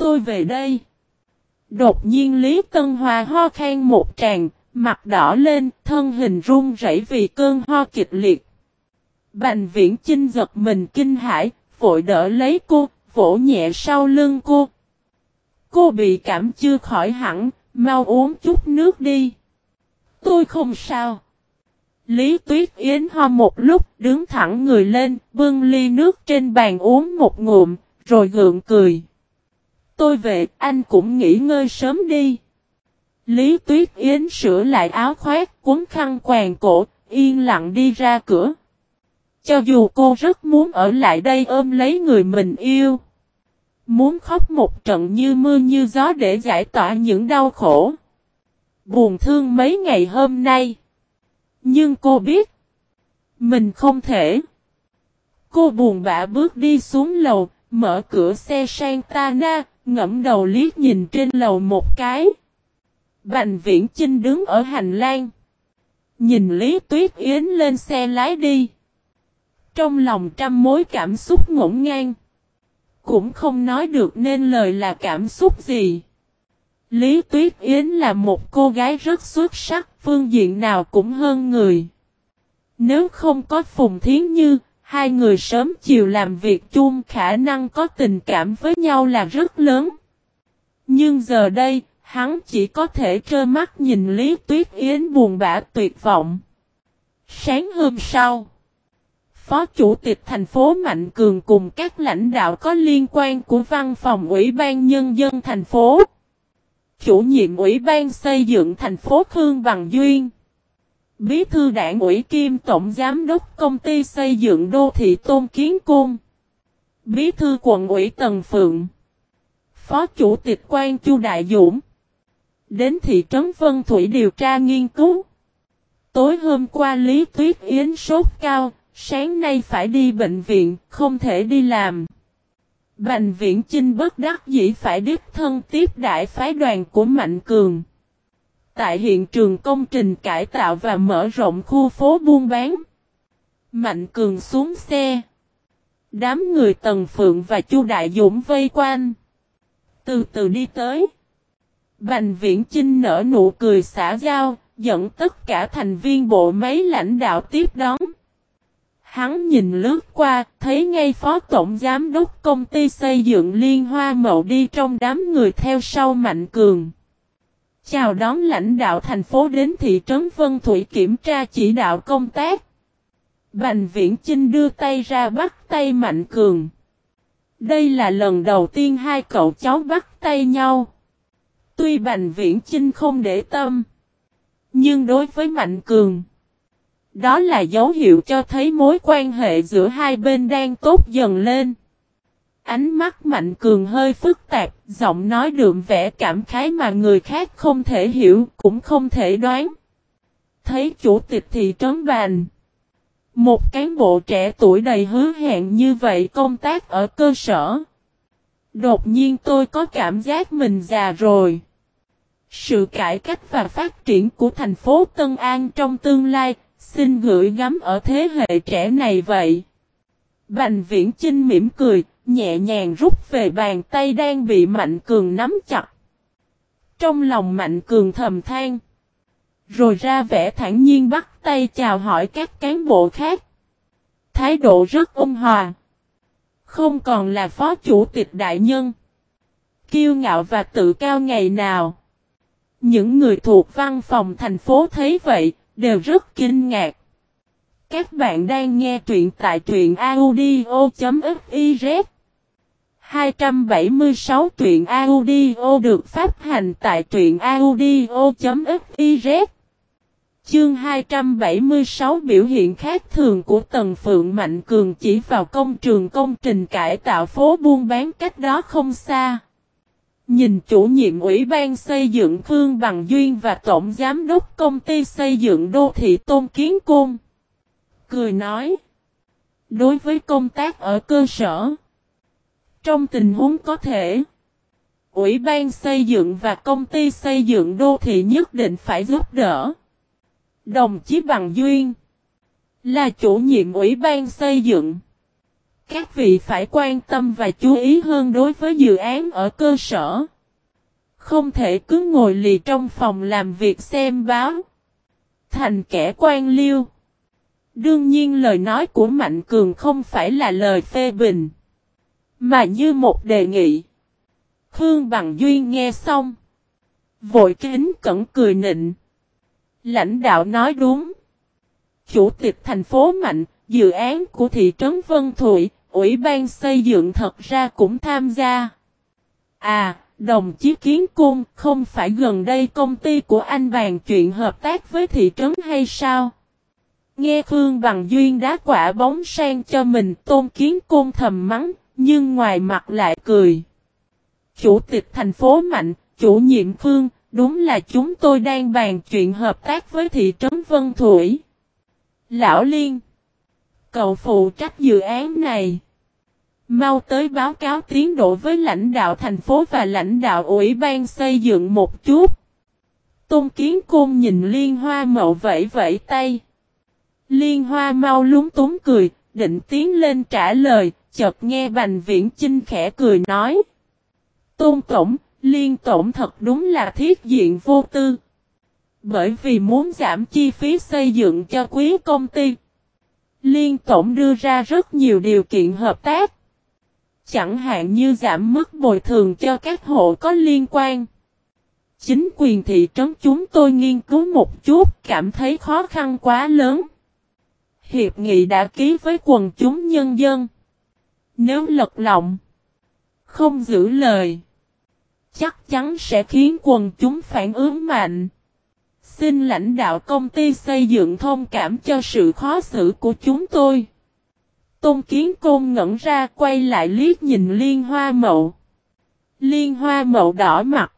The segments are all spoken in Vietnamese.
Tôi về đây. Đột nhiên Lý Tân Hòa ho khan một tràng, mặt đỏ lên, thân hình run rẩy vì cơn ho kịch liệt. Bành viễn chinh giật mình kinh hãi, vội đỡ lấy cô, vỗ nhẹ sau lưng cô. Cô bị cảm chưa khỏi hẳn, mau uống chút nước đi. Tôi không sao. Lý Tuyết Yến ho một lúc, đứng thẳng người lên, bưng ly nước trên bàn uống một ngụm, rồi gượng cười. Tôi về, anh cũng nghỉ ngơi sớm đi. Lý Tuyết Yến sửa lại áo khoác, cuốn khăn quàng cổ, yên lặng đi ra cửa. Cho dù cô rất muốn ở lại đây ôm lấy người mình yêu. Muốn khóc một trận như mưa như gió để giải tỏa những đau khổ. Buồn thương mấy ngày hôm nay. Nhưng cô biết. Mình không thể. Cô buồn bã bước đi xuống lầu, mở cửa xe Santana, ngẫm đầu liếc nhìn trên lầu một cái. Bành viễn Chinh đứng ở hành lang. Nhìn Lý Tuyết Yến lên xe lái đi. Trong lòng trăm mối cảm xúc ngổn ngang. Cũng không nói được nên lời là cảm xúc gì. Lý Tuyết Yến là một cô gái rất xuất sắc, phương diện nào cũng hơn người. Nếu không có Phùng Thiến Như, hai người sớm chiều làm việc chung khả năng có tình cảm với nhau là rất lớn. Nhưng giờ đây, hắn chỉ có thể trơ mắt nhìn Lý Tuyết Yến buồn bã tuyệt vọng. Sáng hôm sau, Phó Chủ tịch thành phố Mạnh Cường cùng các lãnh đạo có liên quan của Văn phòng Ủy ban Nhân dân thành phố. Chủ nhiệm Ủy ban xây dựng thành phố Khương Bằng Duyên. Bí thư đảng ủy kim tổng giám đốc công ty xây dựng đô thị Tôn Kiến Côn. Bí thư quận ủy Tần Phượng. Phó Chủ tịch quan Chu Đại Dũng. Đến thị trấn Vân Thủy điều tra nghiên cứu. Tối hôm qua Lý Tuyết Yến sốt cao, sáng nay phải đi bệnh viện, không thể đi làm. Bành viễn Chinh bất đắc dĩ phải đích thân tiếp đại phái đoàn của Mạnh Cường. Tại hiện trường công trình cải tạo và mở rộng khu phố buôn bán. Mạnh Cường xuống xe. Đám người Tần Phượng và Chu Đại Dũng vây quanh. Từ từ đi tới. Bành viễn Chinh nở nụ cười xả giao, dẫn tất cả thành viên bộ máy lãnh đạo tiếp đón. Hắn nhìn lướt qua, thấy ngay phó tổng giám đốc công ty xây dựng Liên Hoa Mậu đi trong đám người theo sau Mạnh Cường. Chào đón lãnh đạo thành phố đến thị trấn Vân Thủy kiểm tra chỉ đạo công tác. Bành Viễn Chinh đưa tay ra bắt tay Mạnh Cường. Đây là lần đầu tiên hai cậu cháu bắt tay nhau. Tuy Bành Viễn Chinh không để tâm. Nhưng đối với Mạnh Cường. Đó là dấu hiệu cho thấy mối quan hệ giữa hai bên đang tốt dần lên. Ánh mắt mạnh cường hơi phức tạp, giọng nói đượm vẻ cảm khái mà người khác không thể hiểu, cũng không thể đoán. Thấy chủ tịch thị trấn bàn. Một cán bộ trẻ tuổi đầy hứa hẹn như vậy công tác ở cơ sở. Đột nhiên tôi có cảm giác mình già rồi. Sự cải cách và phát triển của thành phố Tân An trong tương lai Xin gửi gắm ở thế hệ trẻ này vậy. Bành viễn Trinh mỉm cười, nhẹ nhàng rút về bàn tay đang bị Mạnh Cường nắm chặt. Trong lòng Mạnh Cường thầm than. Rồi ra vẻ thản nhiên bắt tay chào hỏi các cán bộ khác. Thái độ rất ôn hòa. Không còn là phó chủ tịch đại nhân. Kiêu ngạo và tự cao ngày nào. Những người thuộc văn phòng thành phố thấy vậy, đều rất kinh ngạc. Các bạn đang nghe truyện tại truyện audio.fiz 276 truyện audio được phát hành tại truyện audio.fiz Chương 276 biểu hiện khác thường của Tần Phượng Mạnh Cường chỉ vào công trường công trình cải tạo phố buôn bán cách đó không xa. Nhìn chủ nhiệm ủy ban xây dựng Khương Bằng Duyên và tổng giám đốc công ty xây dựng đô thị Tôn Kiến Côn. Cười nói. Đối với công tác ở cơ sở. Trong tình huống có thể. Ủy ban xây dựng và công ty xây dựng đô thị nhất định phải giúp đỡ. Đồng chí Bằng Duyên. Là chủ nhiệm ủy ban xây dựng. Các vị phải quan tâm và chú ý hơn đối với dự án ở cơ sở. Không thể cứ ngồi lì trong phòng làm việc xem báo. Thành kẻ quan liêu. Đương nhiên lời nói của Mạnh Cường không phải là lời phê bình. Mà như một đề nghị. Khương Bằng Duyên nghe xong. Vội kính cẩn cười nịnh. Lãnh đạo nói đúng. Chủ tịch thành phố Mạnh, dự án của thị trấn Vân Thụy, Ủy ban xây dựng thật ra cũng tham gia. À, đồng chí Kiến Cung, không phải gần đây công ty của anh bàn chuyện hợp tác với thị trấn hay sao? Nghe Khương Bằng Duyên đá quả bóng sang cho mình tôn Kiến Cung thầm mắng, nhưng ngoài mặt lại cười. Chủ tịch thành phố Mạnh, chủ nhiệm Phương, đúng là chúng tôi đang bàn chuyện hợp tác với thị trấn Vân Thủy. Lão Liên, cậu phụ trách dự án này. Mau tới báo cáo tiến độ với lãnh đạo thành phố và lãnh đạo ủy ban xây dựng một chút. Tôn Kiến Côn nhìn Liên Hoa mậu vẫy vẫy tay. Liên Hoa mau lúng túng cười, định tiến lên trả lời, chợt nghe Bành Viễn Chinh khẽ cười nói. Tôn Tổng, Liên Tổng thật đúng là thiết diện vô tư. Bởi vì muốn giảm chi phí xây dựng cho quý công ty. Liên Tổng đưa ra rất nhiều điều kiện hợp tác. Chẳng hạn như giảm mức bồi thường cho các hộ có liên quan. Chính quyền thị trấn chúng tôi nghiên cứu một chút cảm thấy khó khăn quá lớn. Hiệp nghị đã ký với quần chúng nhân dân. Nếu lật lọng, không giữ lời, chắc chắn sẽ khiến quần chúng phản ứng mạnh. Xin lãnh đạo công ty xây dựng thông cảm cho sự khó xử của chúng tôi. Tôn Kiến Côn ngẩn ra quay lại liếc nhìn Liên Hoa Mậu. Liên Hoa Mậu đỏ mặt.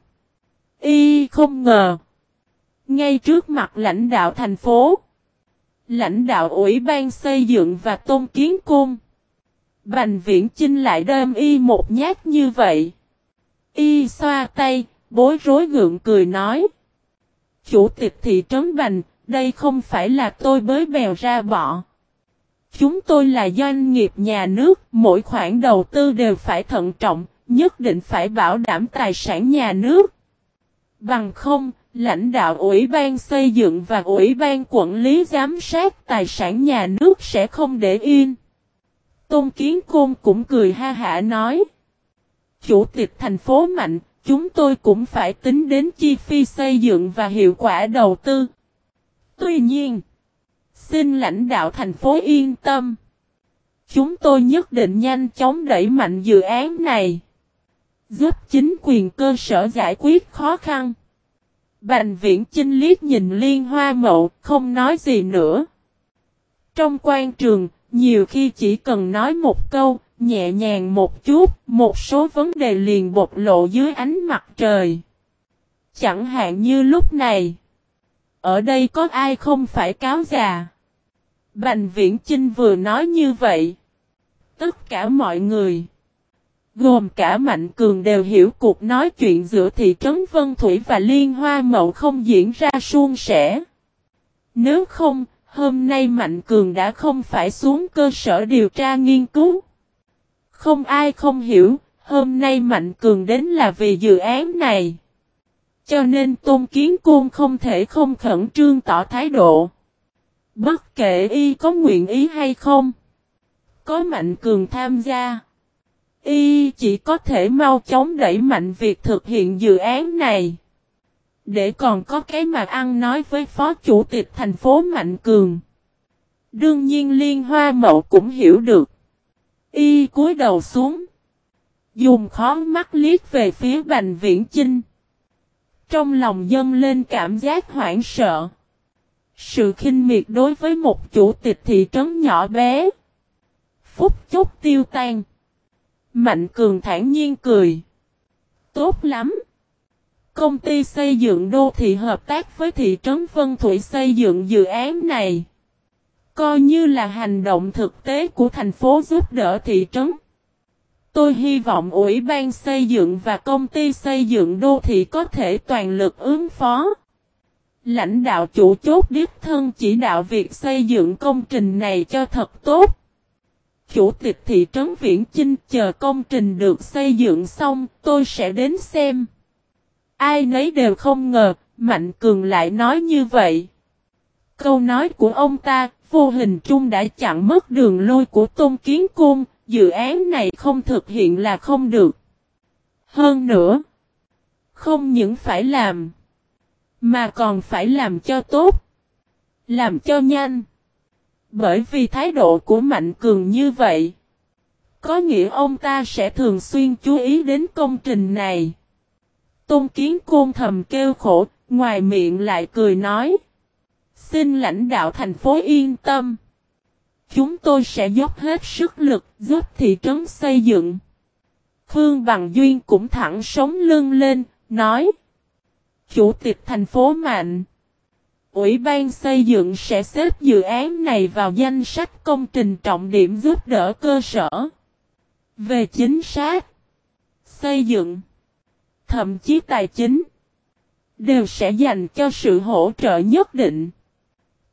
Y không ngờ. Ngay trước mặt lãnh đạo thành phố. Lãnh đạo Ủy ban xây dựng và Tôn Kiến Côn. Bành viễn Chinh lại đơm y một nhát như vậy. Y xoa tay, bối rối gượng cười nói. Chủ tịch thị trấn Bành, đây không phải là tôi bới bèo ra bỏ. Chúng tôi là doanh nghiệp nhà nước, mỗi khoản đầu tư đều phải thận trọng, nhất định phải bảo đảm tài sản nhà nước. Bằng không, lãnh đạo Ủy ban xây dựng và Ủy ban quản lý giám sát tài sản nhà nước sẽ không để yên. Tôn Kiến Côn cũng cười ha hả nói. Chủ tịch thành phố mạnh, chúng tôi cũng phải tính đến chi phí xây dựng và hiệu quả đầu tư. Tuy nhiên, Xin lãnh đạo thành phố yên tâm. Chúng tôi nhất định nhanh chóng đẩy mạnh dự án này. Giúp chính quyền cơ sở giải quyết khó khăn. Bành viễn chinh liếc nhìn liên hoa mậu, không nói gì nữa. Trong quan trường, nhiều khi chỉ cần nói một câu, nhẹ nhàng một chút, một số vấn đề liền bộc lộ dưới ánh mặt trời. Chẳng hạn như lúc này. Ở đây có ai không phải cáo già? Bành viễn Chinh vừa nói như vậy. Tất cả mọi người, gồm cả Mạnh Cường đều hiểu cuộc nói chuyện giữa thị trấn Vân Thủy và Liên Hoa Mậu không diễn ra suôn sẻ. Nếu không, hôm nay Mạnh Cường đã không phải xuống cơ sở điều tra nghiên cứu. Không ai không hiểu, hôm nay Mạnh Cường đến là vì dự án này. Cho nên Tôn Kiến Côn không thể không khẩn trương tỏ thái độ. Bất kể y có nguyện ý hay không. Có mạnh cường tham gia. Y chỉ có thể mau chóng đẩy mạnh việc thực hiện dự án này. Để còn có cái mà ăn nói với phó chủ tịch thành phố Mạnh Cường. Đương nhiên Liên Hoa Mậu cũng hiểu được. Y cúi đầu xuống. Dùng khó mắt liếc về phía Bành Viễn Chinh. Trong lòng dâng lên cảm giác hoảng sợ. Sự khinh miệt đối với một chủ tịch thị trấn nhỏ bé. Phúc chốc tiêu tan. Mạnh cường thản nhiên cười. Tốt lắm. Công ty xây dựng đô thị hợp tác với thị trấn Vân Thủy xây dựng dự án này. Coi như là hành động thực tế của thành phố giúp đỡ thị trấn. Tôi hy vọng Ủy ban xây dựng và công ty xây dựng đô thị có thể toàn lực ứng phó. Lãnh đạo chủ chốt đích thân chỉ đạo việc xây dựng công trình này cho thật tốt. Chủ tịch thị trấn Viễn Chinh chờ công trình được xây dựng xong, tôi sẽ đến xem. Ai nấy đều không ngờ, Mạnh Cường lại nói như vậy. Câu nói của ông ta, vô hình chung đã chặn mất đường lôi của Tôn Kiến Côn, dự án này không thực hiện là không được. Hơn nữa, không những phải làm, mà còn phải làm cho tốt, làm cho nhanh. Bởi vì thái độ của Mạnh Cường như vậy, có nghĩa ông ta sẽ thường xuyên chú ý đến công trình này. Tôn Kiến Côn thầm kêu khổ, ngoài miệng lại cười nói. Xin lãnh đạo thành phố yên tâm. Chúng tôi sẽ dốc hết sức lực giúp thị trấn xây dựng. Khương Bằng Duyên cũng thẳng sống lưng lên, nói. Chủ tịch thành phố Mạnh. Ủy ban xây dựng sẽ xếp dự án này vào danh sách công trình trọng điểm giúp đỡ cơ sở. Về chính xác, xây dựng, thậm chí tài chính, đều sẽ dành cho sự hỗ trợ nhất định.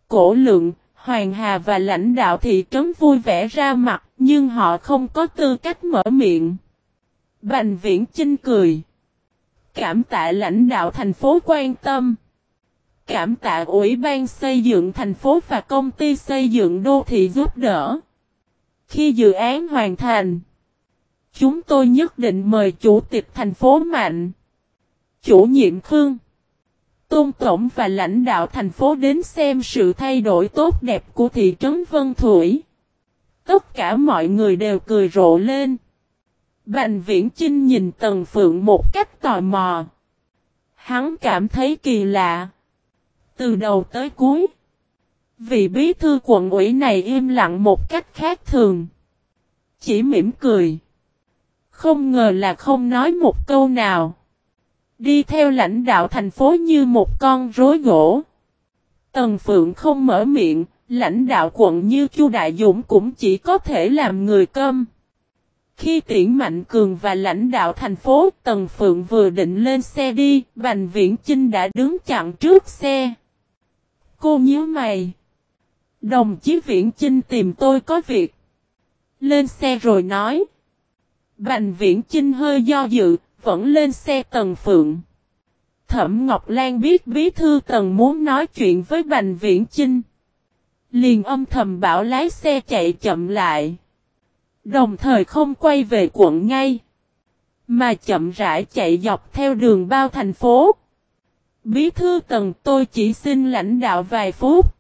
Cổ lượng, Hoàng Hà và lãnh đạo thị trấn vui vẻ ra mặt, nhưng họ không có tư cách mở miệng. Bành viễn Chinh cười. Cảm tạ lãnh đạo thành phố quan tâm. Cảm tạ Ủy ban xây dựng thành phố và công ty xây dựng đô thị giúp đỡ. Khi dự án hoàn thành, chúng tôi nhất định mời chủ tịch thành phố Mạnh, chủ nhiệm Khương, Tôn Tổng và lãnh đạo thành phố đến xem sự thay đổi tốt đẹp của thị trấn Vân Thủy. Tất cả mọi người đều cười rộ lên. Bành Viễn Chinh nhìn Tần Phượng một cách tò mò. Hắn cảm thấy kỳ lạ. Từ đầu tới cuối. Vị bí thư quận ủy này im lặng một cách khác thường. Chỉ mỉm cười. Không ngờ là không nói một câu nào. Đi theo lãnh đạo thành phố như một con rối gỗ. Tần Phượng không mở miệng, lãnh đạo quận như Chu Đại Dũng cũng chỉ có thể làm người cơm. Khi tiễn Mạnh Cường và lãnh đạo thành phố, Tần Phượng vừa định lên xe đi, Bành Viễn Chinh đã đứng chặn trước xe. Cô nhớ mày. Đồng chí Viễn Chinh tìm tôi có việc. Lên xe rồi nói. Bành Viễn Chinh hơi do dự, vẫn lên xe Tần Phượng. Thẩm Ngọc Lan biết bí thư Tần muốn nói chuyện với Bành Viễn Chinh. Liền âm thầm bảo lái xe chạy chậm lại. Đồng thời không quay về quận ngay. Mà chậm rãi chạy dọc theo đường bao thành phố. Bí thư tần tôi chỉ xin lãnh đạo vài phút.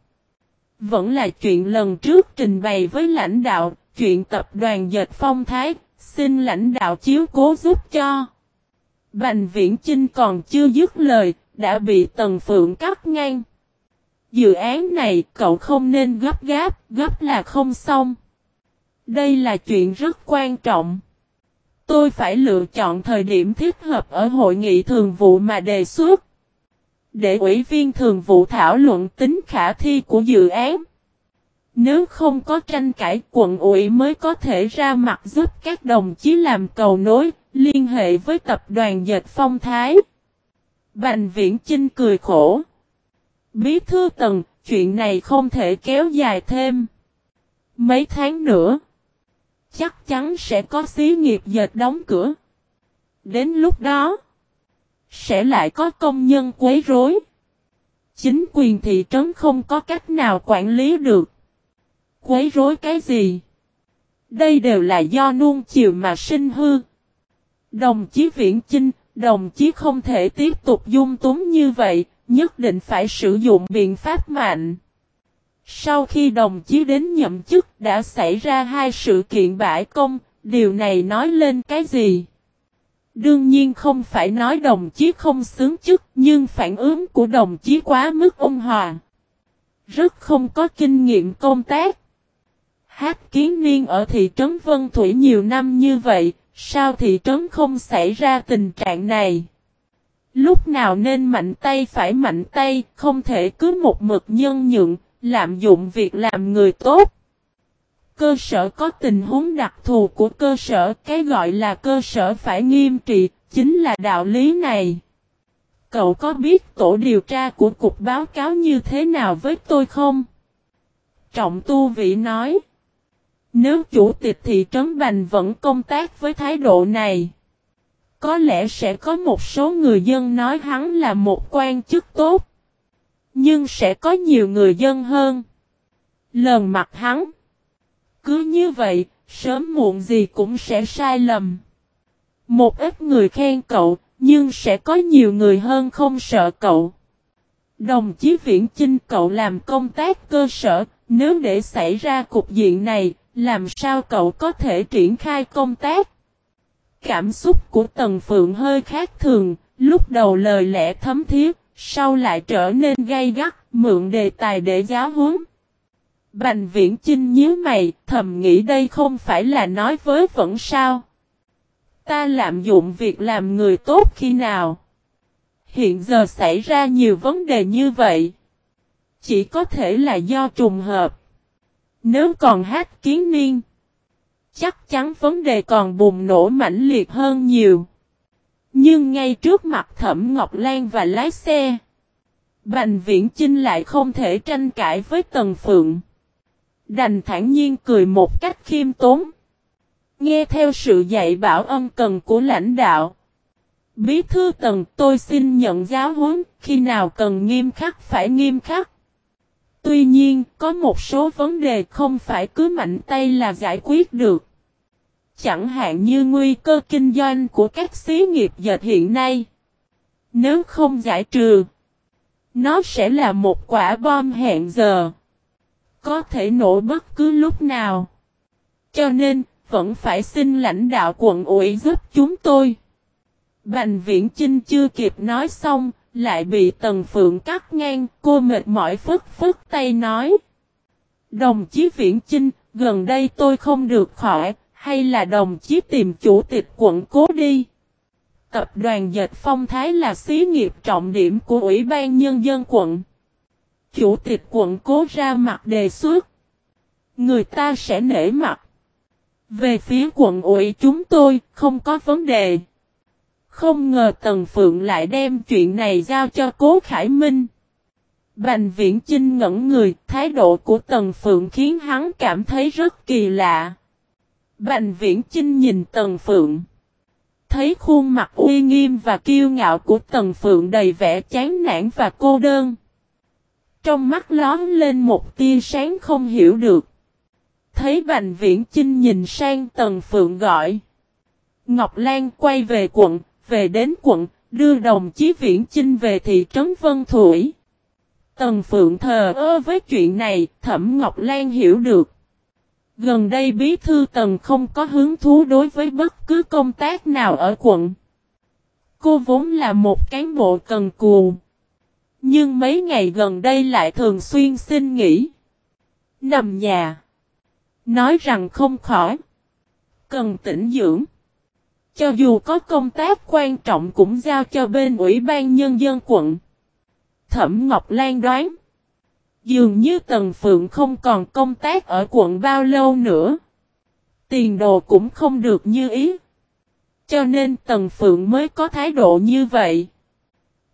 Vẫn là chuyện lần trước trình bày với lãnh đạo, chuyện tập đoàn dệt phong thái, xin lãnh đạo chiếu cố giúp cho. Bành viễn Chinh còn chưa dứt lời, đã bị Tần Phượng cắt ngang. Dự án này cậu không nên gấp gáp, gấp là không xong. Đây là chuyện rất quan trọng. Tôi phải lựa chọn thời điểm thích hợp ở hội nghị thường vụ mà đề xuất. Để ủy viên thường vụ thảo luận tính khả thi của dự án. Nếu không có tranh cãi quận ủy mới có thể ra mặt giúp các đồng chí làm cầu nối, liên hệ với tập đoàn dệt phong thái. Bành viễn Chinh cười khổ. Bí thư tần, chuyện này không thể kéo dài thêm. Mấy tháng nữa, chắc chắn sẽ có xí nghiệp dệt đóng cửa. Đến lúc đó, sẽ lại có công nhân quấy rối. Chính quyền thị trấn không có cách nào quản lý được. Quấy rối cái gì? Đây đều là do nuông chiều mà sinh hư. Đồng chí Viễn Chinh, đồng chí không thể tiếp tục dung túng như vậy, nhất định phải sử dụng biện pháp mạnh. Sau khi đồng chí đến nhậm chức đã xảy ra hai sự kiện bãi công, điều này nói lên cái gì? Đương nhiên không phải nói đồng chí không xứng chức, nhưng phản ứng của đồng chí quá mức ôn hòa. Rất không có kinh nghiệm công tác. Hát kiến niên ở thị trấn Vân Thủy nhiều năm như vậy, sao thị trấn không xảy ra tình trạng này? Lúc nào nên mạnh tay phải mạnh tay, không thể cứ một mực nhân nhượng, lạm dụng việc làm người tốt. Cơ sở có tình huống đặc thù của cơ sở, cái gọi là cơ sở phải nghiêm trị, chính là đạo lý này. Cậu có biết tổ điều tra của cục báo cáo như thế nào với tôi không? Trọng tu vị nói. Nếu chủ tịch thị trấn Bành vẫn công tác với thái độ này, có lẽ sẽ có một số người dân nói hắn là một quan chức tốt. Nhưng sẽ có nhiều người dân hơn. Lần mặt hắn. Cứ như vậy, sớm muộn gì cũng sẽ sai lầm. Một ít người khen cậu, nhưng sẽ có nhiều người hơn không sợ cậu. Đồng chí Viễn Chinh cậu làm công tác cơ sở, nếu để xảy ra cục diện này, làm sao cậu có thể triển khai công tác? Cảm xúc của Tần Phượng hơi khác thường, lúc đầu lời lẽ thấm thiết, sau lại trở nên gay gắt, mượn đề tài để giáo huấn. Bành viễn Chinh nhíu mày, thầm nghĩ đây không phải là nói với vẫn sao. Ta lạm dụng việc làm người tốt khi nào? Hiện giờ xảy ra nhiều vấn đề như vậy. Chỉ có thể là do trùng hợp. Nếu còn hát kiến niên. Chắc chắn vấn đề còn bùng nổ mãnh liệt hơn nhiều. Nhưng ngay trước mặt Thẩm Ngọc Lan và lái xe. Bành Viễn Chinh lại không thể tranh cãi với Tần Phượng. Đành thản nhiên cười một cách khiêm tốn. Nghe theo sự dạy bảo ân cần của lãnh đạo. Bí thư Tần tôi xin nhận giáo huấn, khi nào cần nghiêm khắc phải nghiêm khắc. Tuy nhiên, có một số vấn đề không phải cứ mạnh tay là giải quyết được. Chẳng hạn như nguy cơ kinh doanh của các xí nghiệp dệt hiện nay. Nếu không giải trừ, nó sẽ là một quả bom hẹn giờ. Có thể nổ bất cứ lúc nào. Cho nên, vẫn phải xin lãnh đạo quận ủy giúp chúng tôi. Bành viễn Chinh chưa kịp nói xong, lại bị Tần Phượng cắt ngang, cô mệt mỏi phức phức tay nói. Đồng chí Viễn Chinh, gần đây tôi không được khỏi, hay là đồng chí tìm chủ tịch quận cố đi. Tập đoàn Dệt Phong Thái là xí nghiệp trọng điểm của Ủy ban Nhân dân quận. Chủ tịch quận cố ra mặt đề xuất. Người ta sẽ nể mặt. Về phía quận ủy chúng tôi, không có vấn đề. Không ngờ Tần Phượng lại đem chuyện này giao cho Cố Khải Minh. Bành viễn Chinh ngẩn người, thái độ của Tần Phượng khiến hắn cảm thấy rất kỳ lạ. Bành viễn Chinh nhìn Tần Phượng. Thấy khuôn mặt uy nghiêm và kiêu ngạo của Tần Phượng đầy vẻ chán nản và cô đơn. Trong mắt lón lên một tia sáng không hiểu được. Thấy Bành Viễn Chinh nhìn sang Tần Phượng gọi. Ngọc Lan quay về quận, về đến quận, đưa đồng chí Viễn Chinh về thị trấn Vân Thủy. Tần Phượng thờ ơ với chuyện này, Thẩm Ngọc Lan hiểu được. Gần đây bí thư Tần không có hứng thú đối với bất cứ công tác nào ở quận. Cô vốn là một cán bộ cần cù. Nhưng mấy ngày gần đây lại thường xuyên xin nghỉ. Nằm nhà. Nói rằng không khỏi. Cần tĩnh dưỡng. Cho dù có công tác quan trọng cũng giao cho bên Ủy ban Nhân dân quận. Thẩm Ngọc Lan đoán. Dường như Tần Phượng không còn công tác ở quận bao lâu nữa. Tiền đồ cũng không được như ý. Cho nên Tần Phượng mới có thái độ như vậy.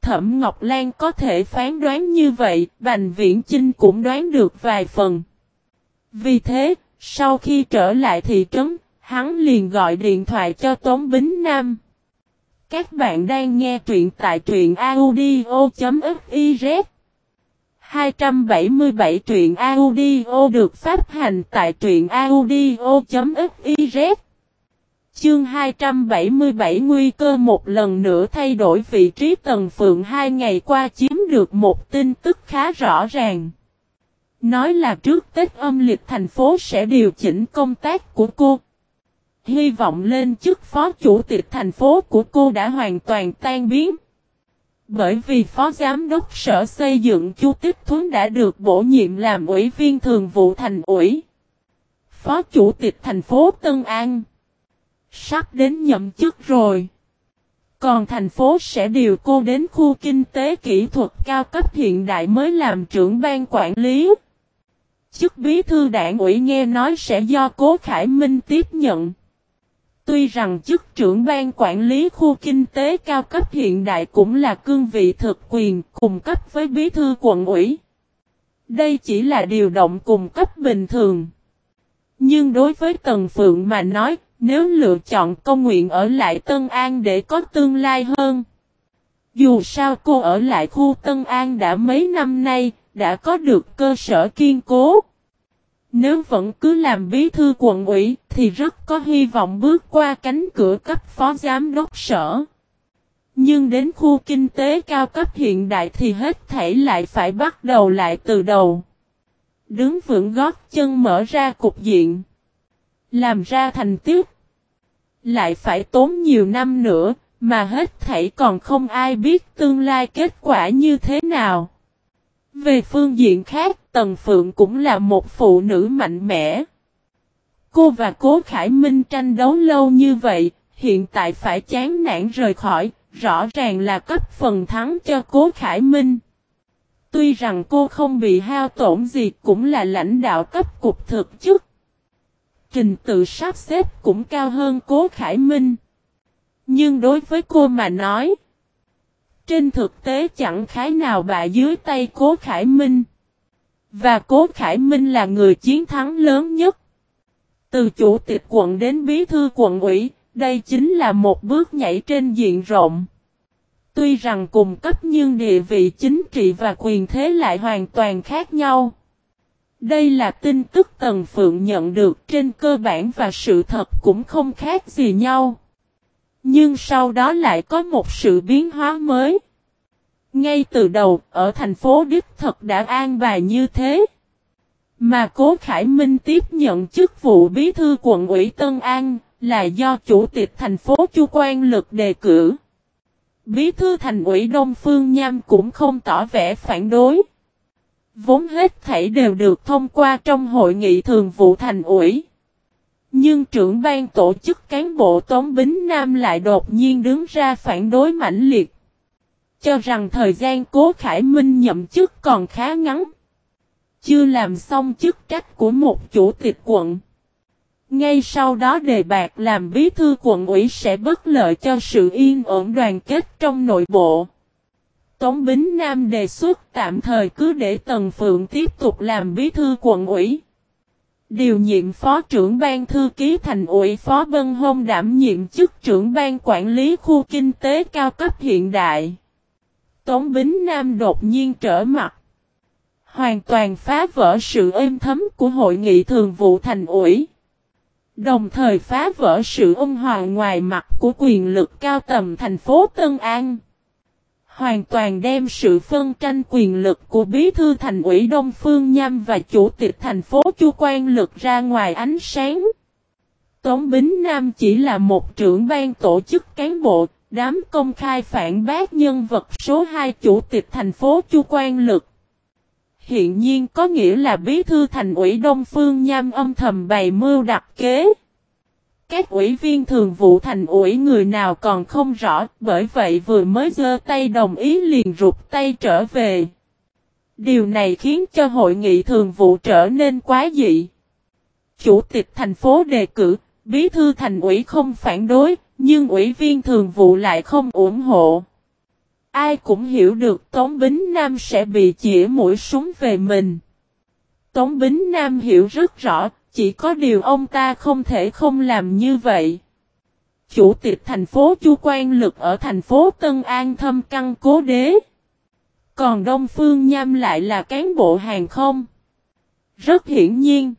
Thẩm Ngọc Lan có thể phán đoán như vậy, Bành Viễn Chinh cũng đoán được vài phần. Vì thế, sau khi trở lại thị trấn, hắn liền gọi điện thoại cho Tống Bính Nam. Các bạn đang nghe truyện tại truyện audio.fiz 277 truyện audio được phát hành tại truyện audio.fiz Chương 277 nguy cơ một lần nữa thay đổi vị trí Tần Phượng hai ngày qua chiếm được một tin tức khá rõ ràng. Nói là trước Tết âm lịch thành phố sẽ điều chỉnh công tác của cô. Hy vọng lên chức phó chủ tịch thành phố của cô đã hoàn toàn tan biến. Bởi vì phó giám đốc sở xây dựng Chu Tích Thuấn đã được bổ nhiệm làm ủy viên thường vụ thành ủy. Phó chủ tịch thành phố Tân An. Sắp đến nhậm chức rồi. Còn thành phố sẽ điều cô đến khu kinh tế kỹ thuật cao cấp hiện đại mới làm trưởng ban quản lý. Chức bí thư đảng ủy nghe nói sẽ do Cố Khải Minh tiếp nhận. Tuy rằng chức trưởng ban quản lý khu kinh tế cao cấp hiện đại cũng là cương vị thực quyền cùng cấp với bí thư quận ủy. Đây chỉ là điều động cùng cấp bình thường. Nhưng đối với Tần Phượng mà nói, nếu lựa chọn công nguyện ở lại Tân An để có tương lai hơn. Dù sao cô ở lại khu Tân An đã mấy năm nay, đã có được cơ sở kiên cố. Nếu vẫn cứ làm bí thư quận ủy thì rất có hy vọng bước qua cánh cửa cấp phó giám đốc sở. Nhưng đến khu kinh tế cao cấp hiện đại thì hết thảy lại phải bắt đầu lại từ đầu. Đứng vững gót chân mở ra cục diện. Làm ra thành tiết. Lại phải tốn nhiều năm nữa, mà hết thảy còn không ai biết tương lai kết quả như thế nào. Về phương diện khác, Tần Phượng cũng là một phụ nữ mạnh mẽ. Cô và Cố Khải Minh tranh đấu lâu như vậy, hiện tại phải chán nản rời khỏi, rõ ràng là cấp phần thắng cho Cố Khải Minh. Tuy rằng cô không bị hao tổn gì cũng là lãnh đạo cấp cục thực chức. Trình tự sắp xếp cũng cao hơn Cố Khải Minh. Nhưng đối với cô mà nói, trên thực tế chẳng khái nào bại dưới tay Cố Khải Minh. Và Cố Khải Minh là người chiến thắng lớn nhất. Từ chủ tịch quận đến bí thư quận ủy, đây chính là một bước nhảy trên diện rộng. Tuy rằng cùng cấp nhưng địa vị chính trị và quyền thế lại hoàn toàn khác nhau. Đây là tin tức Tần Phượng nhận được trên cơ bản và sự thật cũng không khác gì nhau. Nhưng sau đó lại có một sự biến hóa mới. Ngay từ đầu, ở thành phố Đức thật đã an bài như thế. Mà Cố Khải Minh tiếp nhận chức vụ bí thư quận ủy Tân An, là do chủ tịch thành phố Chu Quan Lực đề cử. Bí thư thành ủy Đông Phương Nham cũng không tỏ vẻ phản đối. Vốn hết thảy đều được thông qua trong hội nghị thường vụ thành ủy. Nhưng trưởng ban tổ chức cán bộ Tống Bính Nam lại đột nhiên đứng ra phản đối mãnh liệt. Cho rằng thời gian cố Khải Minh nhậm chức còn khá ngắn. Chưa làm xong chức trách của một chủ tịch quận. Ngay sau đó đề bạc làm bí thư quận ủy sẽ bất lợi cho sự yên ổn đoàn kết trong nội bộ. Tống Bính Nam đề xuất tạm thời cứ để Tần Phượng tiếp tục làm bí thư quận ủy. Điều nhiệm phó trưởng ban thư ký thành ủy phó Vân Hôn đảm nhiệm chức trưởng ban quản lý khu kinh tế cao cấp hiện đại. Tống Bính Nam đột nhiên trở mặt. Hoàn toàn phá vỡ sự êm thấm của hội nghị thường vụ thành ủy. Đồng thời phá vỡ sự ôn hòa ngoài mặt của quyền lực cao tầm thành phố Tân An. Hoàn toàn đem sự phân tranh quyền lực của bí thư thành ủy Đông Phương Nham và chủ tịch thành phố Chu Quan Lực ra ngoài ánh sáng. Tống Bính Nam chỉ là một trưởng ban tổ chức cán bộ, đám công khai phản bác nhân vật số 2 chủ tịch thành phố Chu Quan Lực. Hiện nhiên có nghĩa là bí thư thành ủy Đông Phương Nham âm thầm bày mưu đặt kế. Các ủy viên thường vụ thành ủy người nào còn không rõ, bởi vậy vừa mới giơ tay đồng ý liền rụt tay trở về. Điều này khiến cho hội nghị thường vụ trở nên quá dị. Chủ tịch thành phố đề cử, bí thư thành ủy không phản đối, nhưng ủy viên thường vụ lại không ủng hộ. Ai cũng hiểu được Tống Bính Nam sẽ bị chĩa mũi súng về mình. Tống Bính Nam hiểu rất rõ, chỉ có điều ông ta không thể không làm như vậy. Chủ tịch thành phố Chu Quan Lực ở thành phố Tân An thâm căn cố đế. Còn Đông Phương Nham lại là cán bộ hàng không. Rất hiển nhiên.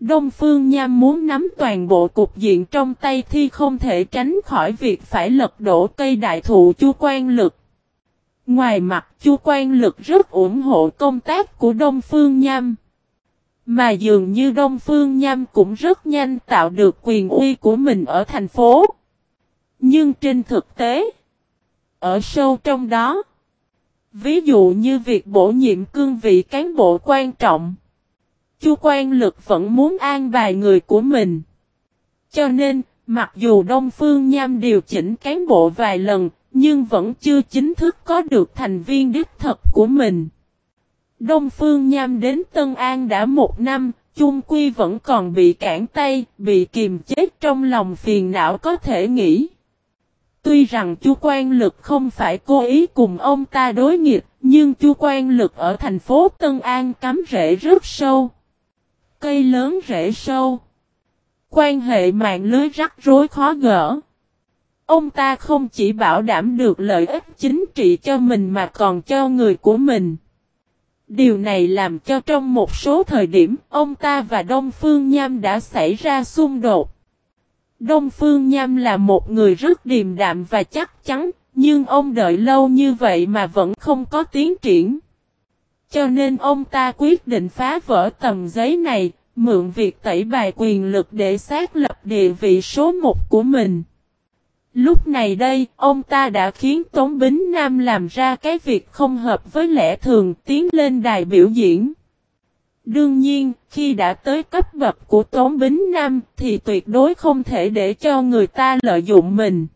Đông Phương Nham muốn nắm toàn bộ cục diện trong tay thì không thể tránh khỏi việc phải lật đổ cây đại thụ Chu Quan Lực. Ngoài mặt Chu Quan Lực rất ủng hộ công tác của Đông Phương Nham. Mà dường như Đông Phương Nham cũng rất nhanh tạo được quyền uy của mình ở thành phố. Nhưng trên thực tế, ở sâu trong đó, ví dụ như việc bổ nhiệm cương vị cán bộ quan trọng, Chu quan lực vẫn muốn an bài người của mình. Cho nên, mặc dù Đông Phương Nham điều chỉnh cán bộ vài lần, nhưng vẫn chưa chính thức có được thành viên đích thật của mình. Đông Phương Nham đến Tân An đã một năm, chung quy vẫn còn bị cản tay, bị kiềm chết trong lòng phiền não có thể nghĩ. Tuy rằng chu quan lực không phải cố ý cùng ông ta đối nghịch, nhưng chu quan lực ở thành phố Tân An cắm rễ rất sâu. Cây lớn rễ sâu. Quan hệ mạng lưới rắc rối khó gỡ. Ông ta không chỉ bảo đảm được lợi ích chính trị cho mình mà còn cho người của mình. Điều này làm cho trong một số thời điểm ông ta và Đông Phương Nham đã xảy ra xung đột. Đông Phương Nham là một người rất điềm đạm và chắc chắn, nhưng ông đợi lâu như vậy mà vẫn không có tiến triển. Cho nên ông ta quyết định phá vỡ tầm giấy này, mượn việc tẩy bài quyền lực để xác lập địa vị số một của mình. Lúc này đây, ông ta đã khiến Tống Bính Nam làm ra cái việc không hợp với lẽ thường tiến lên đài biểu diễn. Đương nhiên, khi đã tới cấp bậc của Tống Bính Nam thì tuyệt đối không thể để cho người ta lợi dụng mình.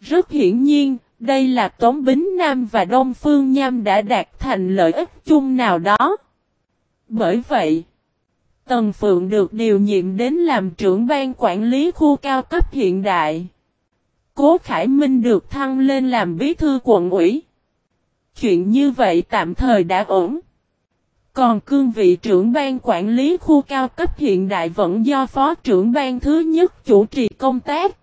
Rất hiển nhiên, đây là Tống Bính Nam và Đông Phương Nham đã đạt thành lợi ích chung nào đó. Bởi vậy, Tần Phượng được điều nhiệm đến làm trưởng ban quản lý khu cao cấp hiện đại. Cố Khải Minh được thăng lên làm bí thư quận ủy. Chuyện như vậy tạm thời đã ổn. Còn cương vị trưởng ban quản lý khu cao cấp hiện đại vẫn do phó trưởng ban thứ nhất chủ trì công tác.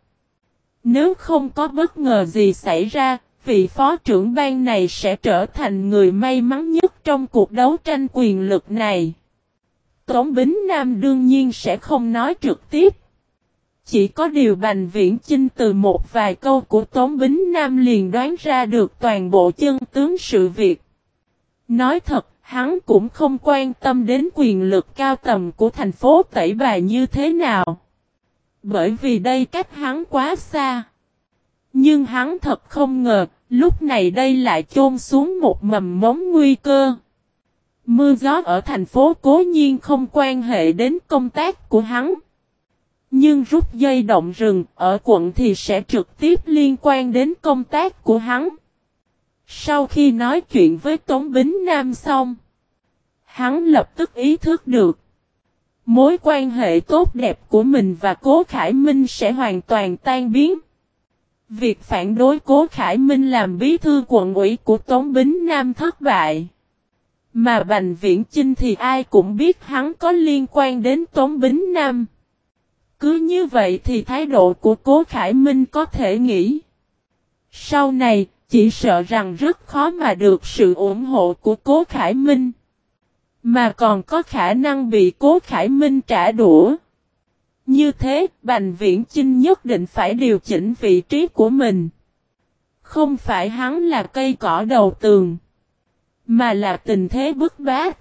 Nếu không có bất ngờ gì xảy ra, vị phó trưởng ban này sẽ trở thành người may mắn nhất trong cuộc đấu tranh quyền lực này. Tống Bính Nam đương nhiên sẽ không nói trực tiếp. Chỉ có điều Bành Viễn Chinh từ một vài câu của Tống Bính Nam liền đoán ra được toàn bộ chân tướng sự việc. Nói thật, hắn cũng không quan tâm đến quyền lực cao tầm của thành phố Tẩy Bà như thế nào. Bởi vì đây cách hắn quá xa. Nhưng hắn thật không ngờ, lúc này đây lại chôn xuống một mầm mống nguy cơ. Mưa gió ở thành phố cố nhiên không quan hệ đến công tác của hắn. Nhưng rút dây động rừng ở quận thì sẽ trực tiếp liên quan đến công tác của hắn. Sau khi nói chuyện với Tống Bính Nam xong, hắn lập tức ý thức được. Mối quan hệ tốt đẹp của mình và Cố Khải Minh sẽ hoàn toàn tan biến. Việc phản đối Cố Khải Minh làm bí thư quận ủy của Tống Bính Nam thất bại. Mà Bành Viễn Chinh thì ai cũng biết hắn có liên quan đến Tống Bính Nam. Cứ như vậy thì thái độ của Cố Khải Minh có thể nghĩ. Sau này, chỉ sợ rằng rất khó mà được sự ủng hộ của Cố Khải Minh. Mà còn có khả năng bị Cố Khải Minh trả đũa. Như thế, Bành Viễn Chinh nhất định phải điều chỉnh vị trí của mình. Không phải hắn là cây cỏ đầu tường. Mà là tình thế bức bát.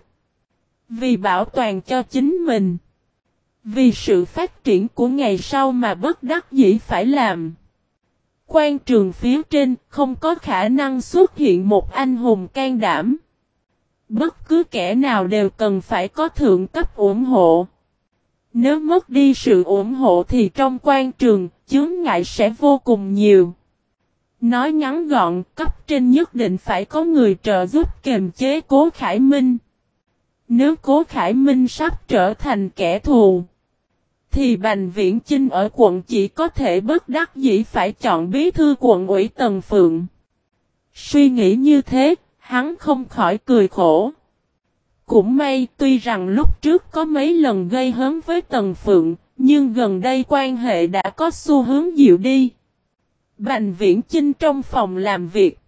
Vì bảo toàn cho chính mình. Vì sự phát triển của ngày sau mà bất đắc dĩ phải làm. Quan trường phía trên không có khả năng xuất hiện một anh hùng can đảm. Bất cứ kẻ nào đều cần phải có thượng cấp ủng hộ. Nếu mất đi sự ủng hộ thì trong quan trường, chướng ngại sẽ vô cùng nhiều. Nói ngắn gọn, cấp trên nhất định phải có người trợ giúp kiềm chế Cố Khải Minh. Nếu Cố Khải Minh sắp trở thành kẻ thù, thì Bành Viễn Chinh ở quận chỉ có thể bất đắc dĩ phải chọn bí thư quận ủy Tần Phượng. Suy nghĩ như thế, hắn không khỏi cười khổ. Cũng may, tuy rằng lúc trước có mấy lần gây hấn với Tần Phượng, nhưng gần đây quan hệ đã có xu hướng dịu đi. Bành viễn chinh trong phòng làm việc.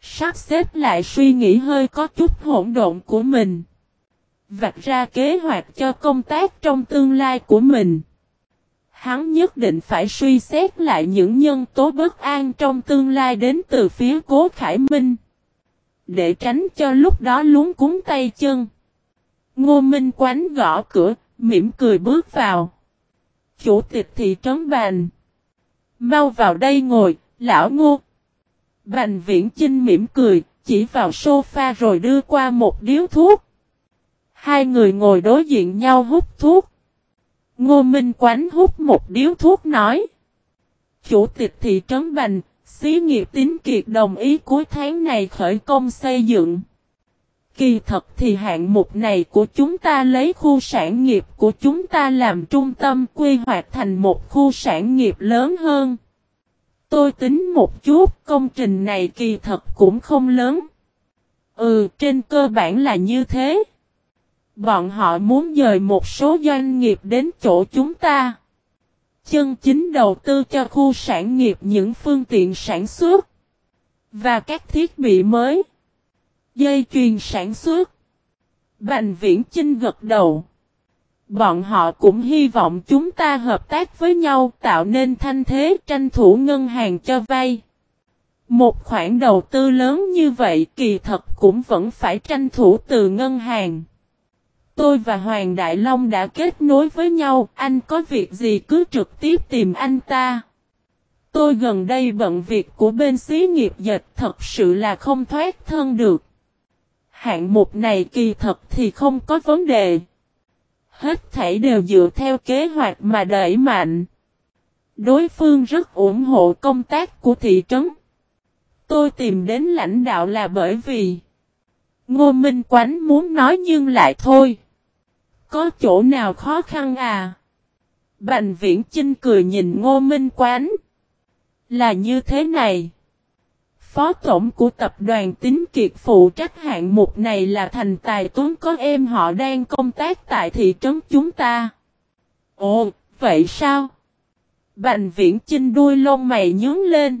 Sắp xếp lại suy nghĩ hơi có chút hỗn độn của mình. Vạch ra kế hoạch cho công tác trong tương lai của mình. Hắn nhất định phải suy xét lại những nhân tố bất an trong tương lai đến từ phía cố Khải Minh. Để tránh cho lúc đó luống cúng tay chân. Ngô Minh quánh gõ cửa, mỉm cười bước vào. Chủ tịch thị trấn bàn, Mau vào đây ngồi, lão ngô. Bành viễn Trinh mỉm cười, chỉ vào sofa rồi đưa qua một điếu thuốc. Hai người ngồi đối diện nhau hút thuốc. Ngô Minh Quánh hút một điếu thuốc nói. Chủ tịch thị trấn Bành, xí nghiệp tín kiệt đồng ý cuối tháng này khởi công xây dựng. Kỳ thật thì hạng mục này của chúng ta lấy khu sản nghiệp của chúng ta làm trung tâm quy hoạch thành một khu sản nghiệp lớn hơn. Tôi tính một chút, công trình này kỳ thật cũng không lớn. Ừ, trên cơ bản là như thế. Bọn họ muốn dời một số doanh nghiệp đến chỗ chúng ta. Chân chính đầu tư cho khu sản nghiệp những phương tiện sản xuất. Và các thiết bị mới. Dây chuyền sản xuất. Bành viễn Chinh gật đầu. Bọn họ cũng hy vọng chúng ta hợp tác với nhau tạo nên thanh thế tranh thủ ngân hàng cho vay. Một khoản đầu tư lớn như vậy kỳ thật cũng vẫn phải tranh thủ từ ngân hàng. Tôi và Hoàng Đại Long đã kết nối với nhau, anh có việc gì cứ trực tiếp tìm anh ta. Tôi gần đây bận việc của bên xí nghiệp dịch thật sự là không thoát thân được. Hạng mục này kỳ thật thì không có vấn đề. Hết thảy đều dựa theo kế hoạch mà đẩy mạnh. Đối phương rất ủng hộ công tác của thị trấn. Tôi tìm đến lãnh đạo là bởi vì Ngô Minh Quánh muốn nói nhưng lại thôi. Có chỗ nào khó khăn à? Bành viễn Chinh cười nhìn Ngô Minh Quán Là như thế này. Phó tổng của tập đoàn Tín Kiệt phụ trách hạng mục này là thành tài tuấn có em họ đang công tác tại thị trấn chúng ta. Ồ, vậy sao? Bành viễn Chinh đuôi lông mày nhướng lên.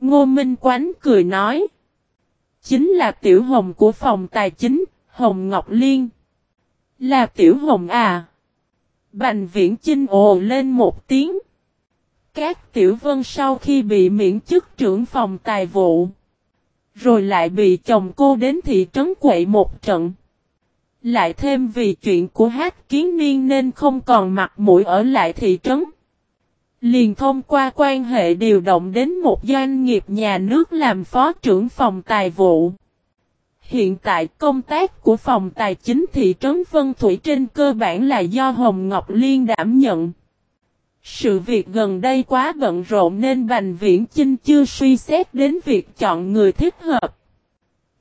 Ngô Minh Quánh cười nói. Chính là tiểu hồng của phòng tài chính, Hồng Ngọc Liên. Là tiểu hồng à? Bành viễn Chinh ồ lên một tiếng. Các tiểu vân sau khi bị miễn chức trưởng phòng tài vụ. Rồi lại bị chồng cô đến thị trấn quậy một trận. Lại thêm vì chuyện của hát kiến niên nên không còn mặt mũi ở lại thị trấn. Liền thông qua quan hệ điều động đến một doanh nghiệp nhà nước làm phó trưởng phòng tài vụ. Hiện tại công tác của phòng tài chính thị trấn Vân Thủy trên cơ bản là do Hồng Ngọc Liên đảm nhận. Sự việc gần đây quá bận rộn nên Bành Viễn Chinh chưa suy xét đến việc chọn người thích hợp.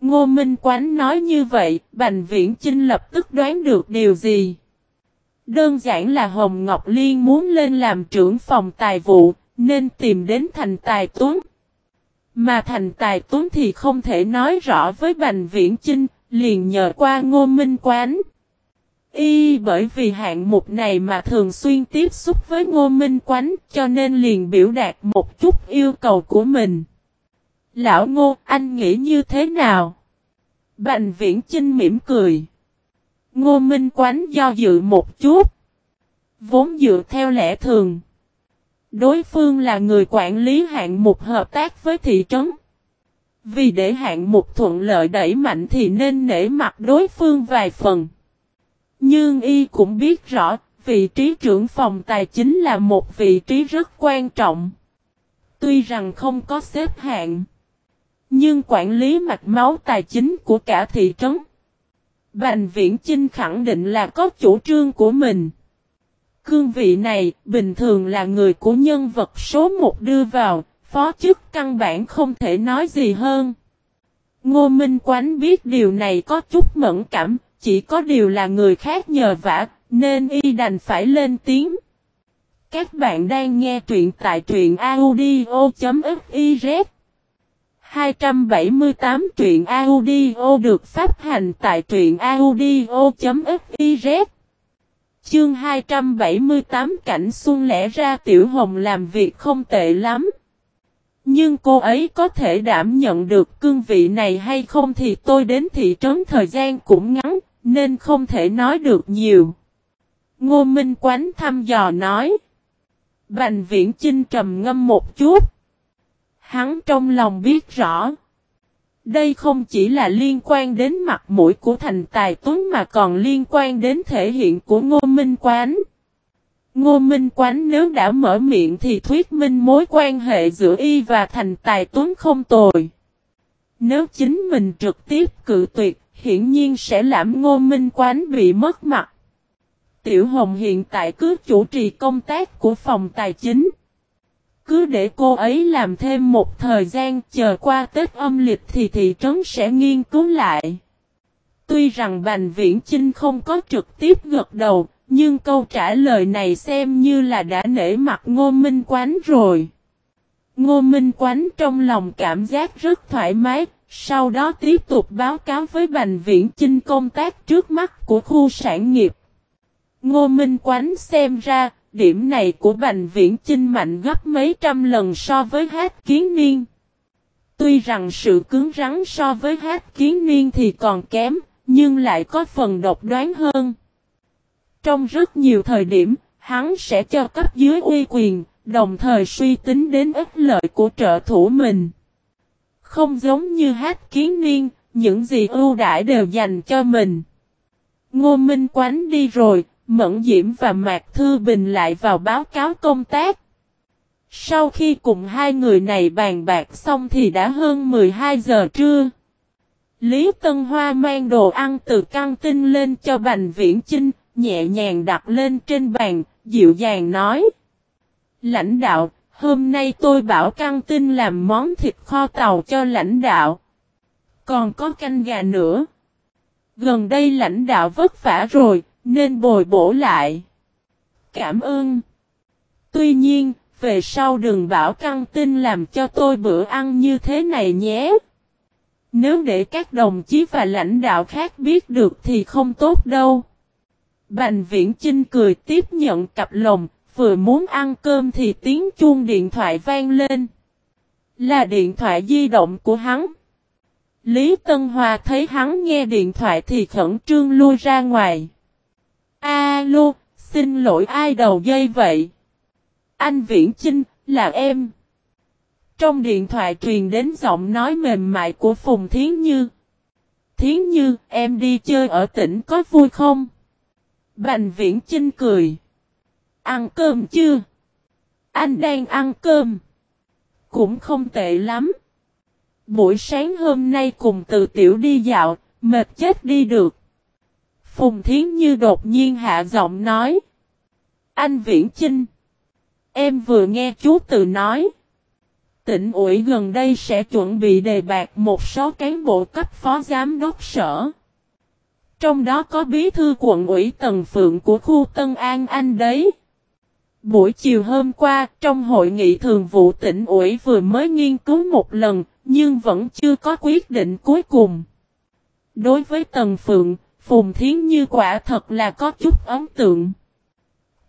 Ngô Minh Quán nói như vậy, Bành Viễn Chinh lập tức đoán được điều gì. Đơn giản là Hồng Ngọc Liên muốn lên làm trưởng phòng tài vụ, nên tìm đến Thành Tài Tuấn. Mà Thành Tài Tuấn thì không thể nói rõ với Bành Viễn Chinh, liền nhờ qua Ngô Minh Quán. Y bởi vì hạng mục này mà thường xuyên tiếp xúc với Ngô Minh Quán cho nên liền biểu đạt một chút yêu cầu của mình. Lão Ngô, anh nghĩ như thế nào? Bành viễn chinh mỉm cười. Ngô Minh Quán do dự một chút. Vốn dựa theo lẽ thường. Đối phương là người quản lý hạng mục hợp tác với thị trấn. Vì để hạng mục thuận lợi đẩy mạnh thì nên nể mặt đối phương vài phần. Nhưng y cũng biết rõ, vị trí trưởng phòng tài chính là một vị trí rất quan trọng. Tuy rằng không có xếp hạng, nhưng quản lý mạch máu tài chính của cả thị trấn. Bành Viễn Chinh khẳng định là có chủ trương của mình. Cương vị này, bình thường là người của nhân vật số một đưa vào, phó chức căn bản không thể nói gì hơn. Ngô Minh Quánh biết điều này có chút mẫn cảm, chỉ có điều là người khác nhờ vả, nên y đành phải lên tiếng. Các bạn đang nghe truyện tại truyện audio.fiz 278 truyện audio được phát hành tại truyện audio.fiz Chương 278 cảnh xuân lẽ ra Tiểu Hồng làm việc không tệ lắm. Nhưng cô ấy có thể đảm nhận được cương vị này hay không thì tôi đến thị trấn thời gian cũng ngắn, nên không thể nói được nhiều. Ngô Minh quán thăm dò nói. Bành viễn Chinh trầm ngâm một chút. Hắn trong lòng biết rõ. Đây không chỉ là liên quan đến mặt mũi của thành tài tuấn mà còn liên quan đến thể hiện của Ngô Minh Quán. Ngô Minh Quán nếu đã mở miệng thì thuyết minh mối quan hệ giữa y và thành tài tuấn không tồi. Nếu chính mình trực tiếp cự tuyệt, hiển nhiên sẽ làm Ngô Minh Quán bị mất mặt. Tiểu Hồng hiện tại cứ chủ trì công tác của phòng tài chính. Cứ để cô ấy làm thêm một thời gian chờ qua Tết âm lịch thì thị trấn sẽ nghiên cứu lại. Tuy rằng Bành Viễn Chinh không có trực tiếp gật đầu, nhưng câu trả lời này xem như là đã nể mặt Ngô Minh Quán rồi. Ngô Minh Quán trong lòng cảm giác rất thoải mái, sau đó tiếp tục báo cáo với Bành Viễn Chinh công tác trước mắt của khu sản nghiệp. Ngô Minh Quán xem ra, điểm này của Bành Viễn Chinh mạnh gấp mấy trăm lần so với hát kiến niên. Tuy rằng sự cứng rắn so với hát kiến niên thì còn kém, nhưng lại có phần độc đoán hơn. Trong rất nhiều thời điểm, hắn sẽ cho cấp dưới uy quyền, đồng thời suy tính đến ích lợi của trợ thủ mình. Không giống như hát kiến niên, những gì ưu đãi đều dành cho mình. Ngô Minh Quánh đi rồi, Mẫn Diễm và Mạc Thư Bình lại vào báo cáo công tác. Sau khi cùng hai người này bàn bạc xong thì đã hơn 12 giờ trưa. Lý Tân Hoa mang đồ ăn từ căng tin lên cho Bành Viễn Chinh, nhẹ nhàng đặt lên trên bàn, dịu dàng nói. Lãnh đạo, hôm nay tôi bảo căng tin làm món thịt kho tàu cho lãnh đạo. Còn có canh gà nữa. Gần đây lãnh đạo vất vả rồi, nên bồi bổ lại. Cảm ơn. Tuy nhiên, về sau đừng bảo căng tin làm cho tôi bữa ăn như thế này nhé. Nếu để các đồng chí và lãnh đạo khác biết được thì không tốt đâu. Bành viễn Chinh cười tiếp nhận cặp lồng, vừa muốn ăn cơm thì tiếng chuông điện thoại vang lên. Là điện thoại di động của hắn. Lý Tân Hòa thấy hắn nghe điện thoại thì khẩn trương lui ra ngoài. Alo, xin lỗi ai đầu dây vậy? Anh Viễn Chinh, là em. Trong điện thoại truyền đến giọng nói mềm mại của Phùng Thiến Như. Thiến Như, em đi chơi ở tỉnh có vui không? Bành Viễn Chinh cười. Ăn cơm chưa? Anh đang ăn cơm. Cũng không tệ lắm. Buổi sáng hôm nay cùng từ tiểu đi dạo, mệt chết đi được. Phùng Thiến Như đột nhiên hạ giọng nói. Anh Viễn Chinh. Em vừa nghe chú từ nói. Tỉnh ủy gần đây sẽ chuẩn bị đề bạc một số cán bộ cấp phó giám đốc sở. Trong đó có bí thư quận ủy Tần Phượng của khu Tân An Anh đấy. Buổi chiều hôm qua, trong hội nghị thường vụ tỉnh ủy vừa mới nghiên cứu một lần, nhưng vẫn chưa có quyết định cuối cùng. Đối với Tần Phượng, Phùng Thiến Như quả thật là có chút ấn tượng.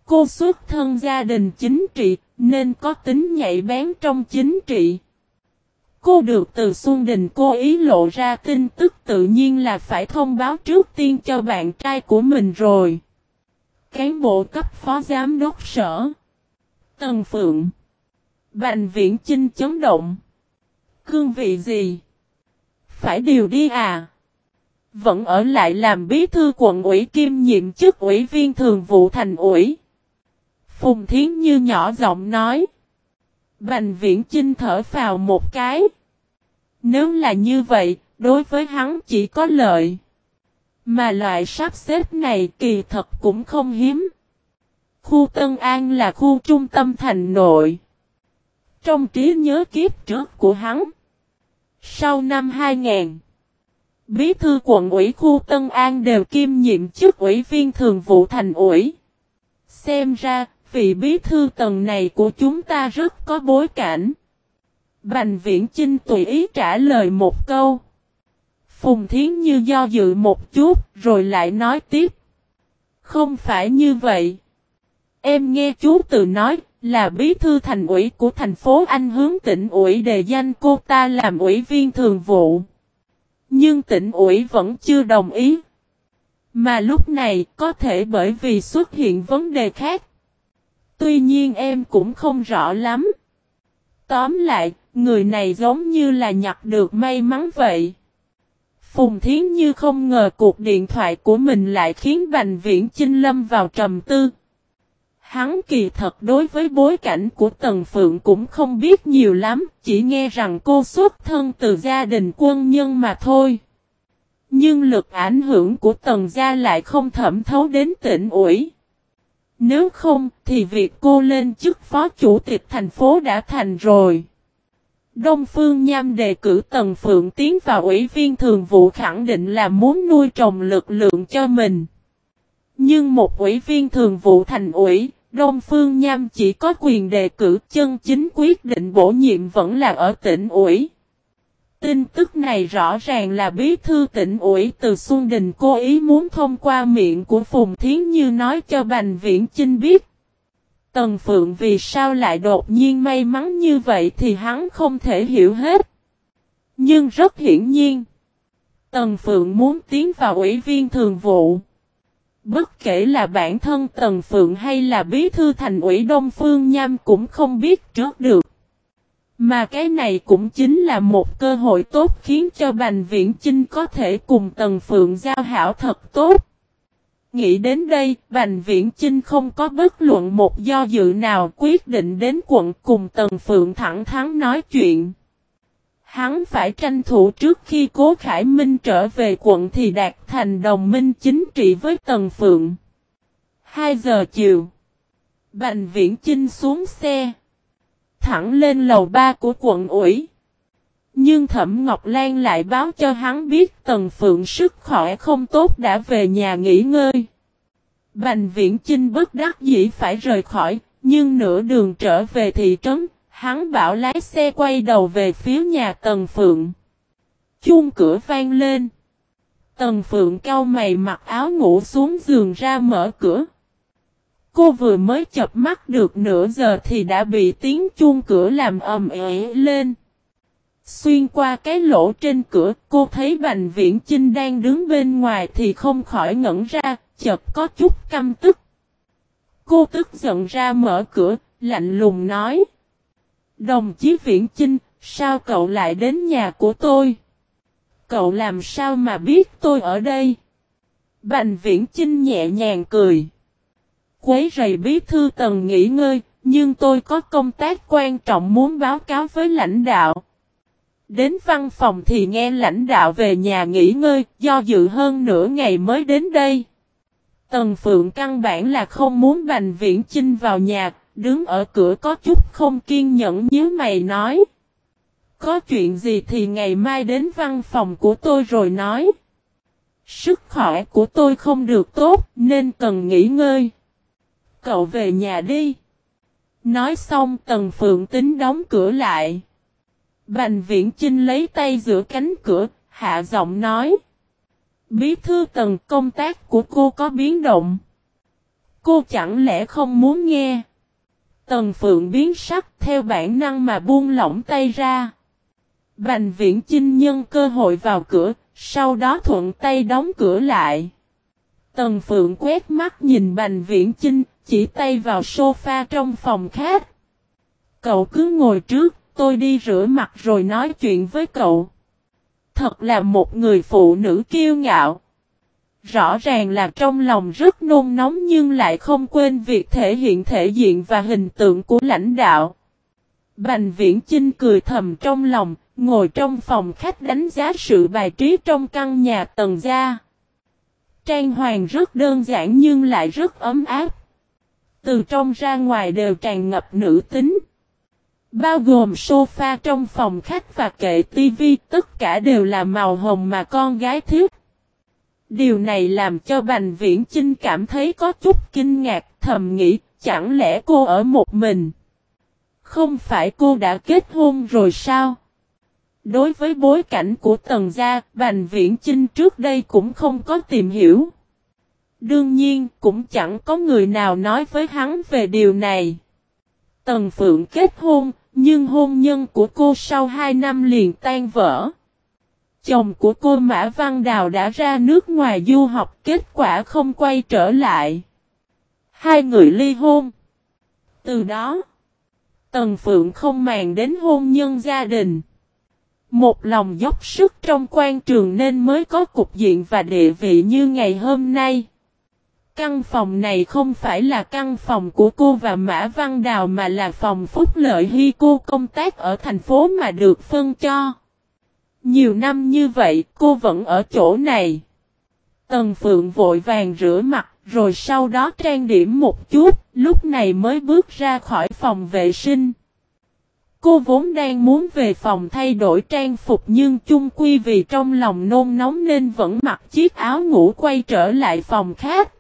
Cô xuất thân gia đình chính trị, nên có tính nhạy bén trong chính trị. Cô được từ Xuân Đình cô ý lộ ra tin tức tự nhiên là phải thông báo trước tiên cho bạn trai của mình rồi. Cán bộ cấp phó giám đốc sở. Tần Phượng. Bành viễn chinh chấn động. Cương vị gì? Phải điều đi à? Vẫn ở lại làm bí thư quận ủy kim nhiệm chức ủy viên thường vụ thành ủy. Phùng Thiến Như nhỏ giọng nói. Bành viễn chinh thở vào một cái. Nếu là như vậy, đối với hắn chỉ có lợi. Mà loại sắp xếp này kỳ thật cũng không hiếm. Khu Tân An là khu trung tâm thành nội. Trong trí nhớ kiếp trước của hắn. Sau năm 2000, Bí thư quận ủy khu Tân An đều kiêm nhiệm chức ủy viên thường vụ thành ủy. Xem ra, vị bí thư tầng này của chúng ta rất có bối cảnh. Bành viễn Chinh tùy ý trả lời một câu. Phùng Thiến Như do dự một chút, rồi lại nói tiếp. Không phải như vậy. Em nghe chú từ nói, là bí thư thành ủy của thành phố Anh hướng tỉnh ủy đề danh cô ta làm ủy viên thường vụ. Nhưng tỉnh ủy vẫn chưa đồng ý. Mà lúc này có thể bởi vì xuất hiện vấn đề khác. Tuy nhiên em cũng không rõ lắm. Tóm lại, người này giống như là nhặt được may mắn vậy. Phùng Thiến Như không ngờ cuộc điện thoại của mình lại khiến Bành Viễn Chinh lâm vào trầm tư. Hắn kỳ thật đối với bối cảnh của Tần Phượng cũng không biết nhiều lắm, chỉ nghe rằng cô xuất thân từ gia đình quân nhân mà thôi. Nhưng lực ảnh hưởng của Tần gia lại không thẩm thấu đến tỉnh ủy. Nếu không thì việc cô lên chức phó chủ tịch thành phố đã thành rồi. Đông Phương Nham đề cử Tần Phượng tiến vào ủy viên thường vụ khẳng định là muốn nuôi trồng lực lượng cho mình. Nhưng một ủy viên thường vụ thành ủy, Đông Phương Nham chỉ có quyền đề cử chân chính quyết định bổ nhiệm vẫn là ở tỉnh ủy. Tin tức này rõ ràng là bí thư tỉnh ủy từ Xuân Đình cố ý muốn thông qua miệng của Phùng Thiến Như nói cho Bành Viễn Chinh biết. Tần Phượng vì sao lại đột nhiên may mắn như vậy thì hắn không thể hiểu hết. Nhưng rất hiển nhiên. Tần Phượng muốn tiến vào ủy viên thường vụ. Bất kể là bản thân Tần Phượng hay là bí thư thành ủy Đông Phương Nham cũng không biết trước được. Mà cái này cũng chính là một cơ hội tốt khiến cho Bành Viễn Chinh có thể cùng Tần Phượng giao hảo thật tốt. Nghĩ đến đây, Bành Viễn Chinh không có bất luận một do dự nào quyết định đến quận cùng Tần Phượng thẳng thắn nói chuyện. Hắn phải tranh thủ trước khi Cố Khải Minh trở về quận thì đạt thành đồng minh chính trị với Tần Phượng. 2 giờ chiều. Bành Viễn Chinh xuống xe. Thẳng lên lầu 3 của quận ủy. Nhưng Thẩm Ngọc Lan lại báo cho hắn biết Tần Phượng sức khỏe không tốt đã về nhà nghỉ ngơi. Bành Viễn Chinh bất đắc dĩ phải rời khỏi, nhưng nửa đường trở về thị trấn, hắn bảo lái xe quay đầu về phía nhà Tần Phượng. Chuông cửa vang lên. Tần Phượng cau mày mặc áo ngủ xuống giường ra mở cửa. Cô vừa mới chập mắt được nửa giờ thì đã bị tiếng chuông cửa làm ầm ĩ lên. Xuyên qua cái lỗ trên cửa, cô thấy Bành Viễn Chinh đang đứng bên ngoài thì không khỏi ngẩn ra, chợt có chút căm tức. Cô tức giận ra mở cửa, lạnh lùng nói. Đồng chí Viễn Chinh, sao cậu lại đến nhà của tôi? Cậu làm sao mà biết tôi ở đây? Bành Viễn Chinh nhẹ nhàng cười. Quấy rầy bí thư tần nghỉ ngơi, nhưng tôi có công tác quan trọng muốn báo cáo với lãnh đạo. Đến văn phòng thì nghe lãnh đạo về nhà nghỉ ngơi, do dự hơn nửa ngày mới đến đây. Tần Phượng căn bản là không muốn Bành Viễn Chinh vào nhà, đứng ở cửa có chút không kiên nhẫn nhớ mày nói. Có chuyện gì thì ngày mai đến văn phòng của tôi rồi nói. Sức khỏe của tôi không được tốt nên cần nghỉ ngơi. Cậu về nhà đi. Nói xong Tần Phượng tính đóng cửa lại. Bành Viễn Chinh lấy tay giữa cánh cửa, hạ giọng nói. Bí thư Tần công tác của cô có biến động. Cô chẳng lẽ không muốn nghe? Tần Phượng biến sắc theo bản năng mà buông lỏng tay ra. Bành viễn chinh nhân cơ hội vào cửa, sau đó thuận tay đóng cửa lại. Tần Phượng quét mắt nhìn Bành Viễn Chinh, chỉ tay vào sofa trong phòng khác. Cậu cứ ngồi trước, tôi đi rửa mặt rồi nói chuyện với cậu. Thật là một người phụ nữ kiêu ngạo. Rõ ràng là trong lòng rất nôn nóng nhưng lại không quên việc thể hiện thể diện và hình tượng của lãnh đạo. Bành viễn Chinh cười thầm trong lòng, ngồi trong phòng khách đánh giá sự bài trí trong căn nhà tầng gia. Trang hoàng rất đơn giản nhưng lại rất ấm áp. Từ trong ra ngoài đều tràn ngập nữ tính. Bao gồm sofa trong phòng khách và kệ tivi tất cả đều là màu hồng mà con gái thích. Điều này làm cho Bành Viễn Chinh cảm thấy có chút kinh ngạc thầm nghĩ chẳng lẽ cô ở một mình. Không phải cô đã kết hôn rồi sao? Đối với bối cảnh của Tần Gia, Bành Viễn Chinh trước đây cũng không có tìm hiểu. Đương nhiên, cũng chẳng có người nào nói với hắn về điều này. Tần Phượng kết hôn, nhưng hôn nhân của cô sau 2 năm liền tan vỡ. Chồng của cô Mã Văn Đào đã ra nước ngoài du học kết quả không quay trở lại. Hai người ly hôn. Từ đó, Tần Phượng không màng đến hôn nhân gia đình. Một lòng dốc sức trong quan trường nên mới có cục diện và địa vị như ngày hôm nay. Căn phòng này không phải là căn phòng của cô và Mã Văn Đào mà là phòng phúc lợi hy cô công tác ở thành phố mà được phân cho. Nhiều năm như vậy cô vẫn ở chỗ này. Tần Phượng vội vàng rửa mặt rồi sau đó trang điểm một chút, lúc này mới bước ra khỏi phòng vệ sinh. Cô vốn đang muốn về phòng thay đổi trang phục nhưng chung quy vì trong lòng nôn nóng nên vẫn mặc chiếc áo ngủ quay trở lại phòng khác.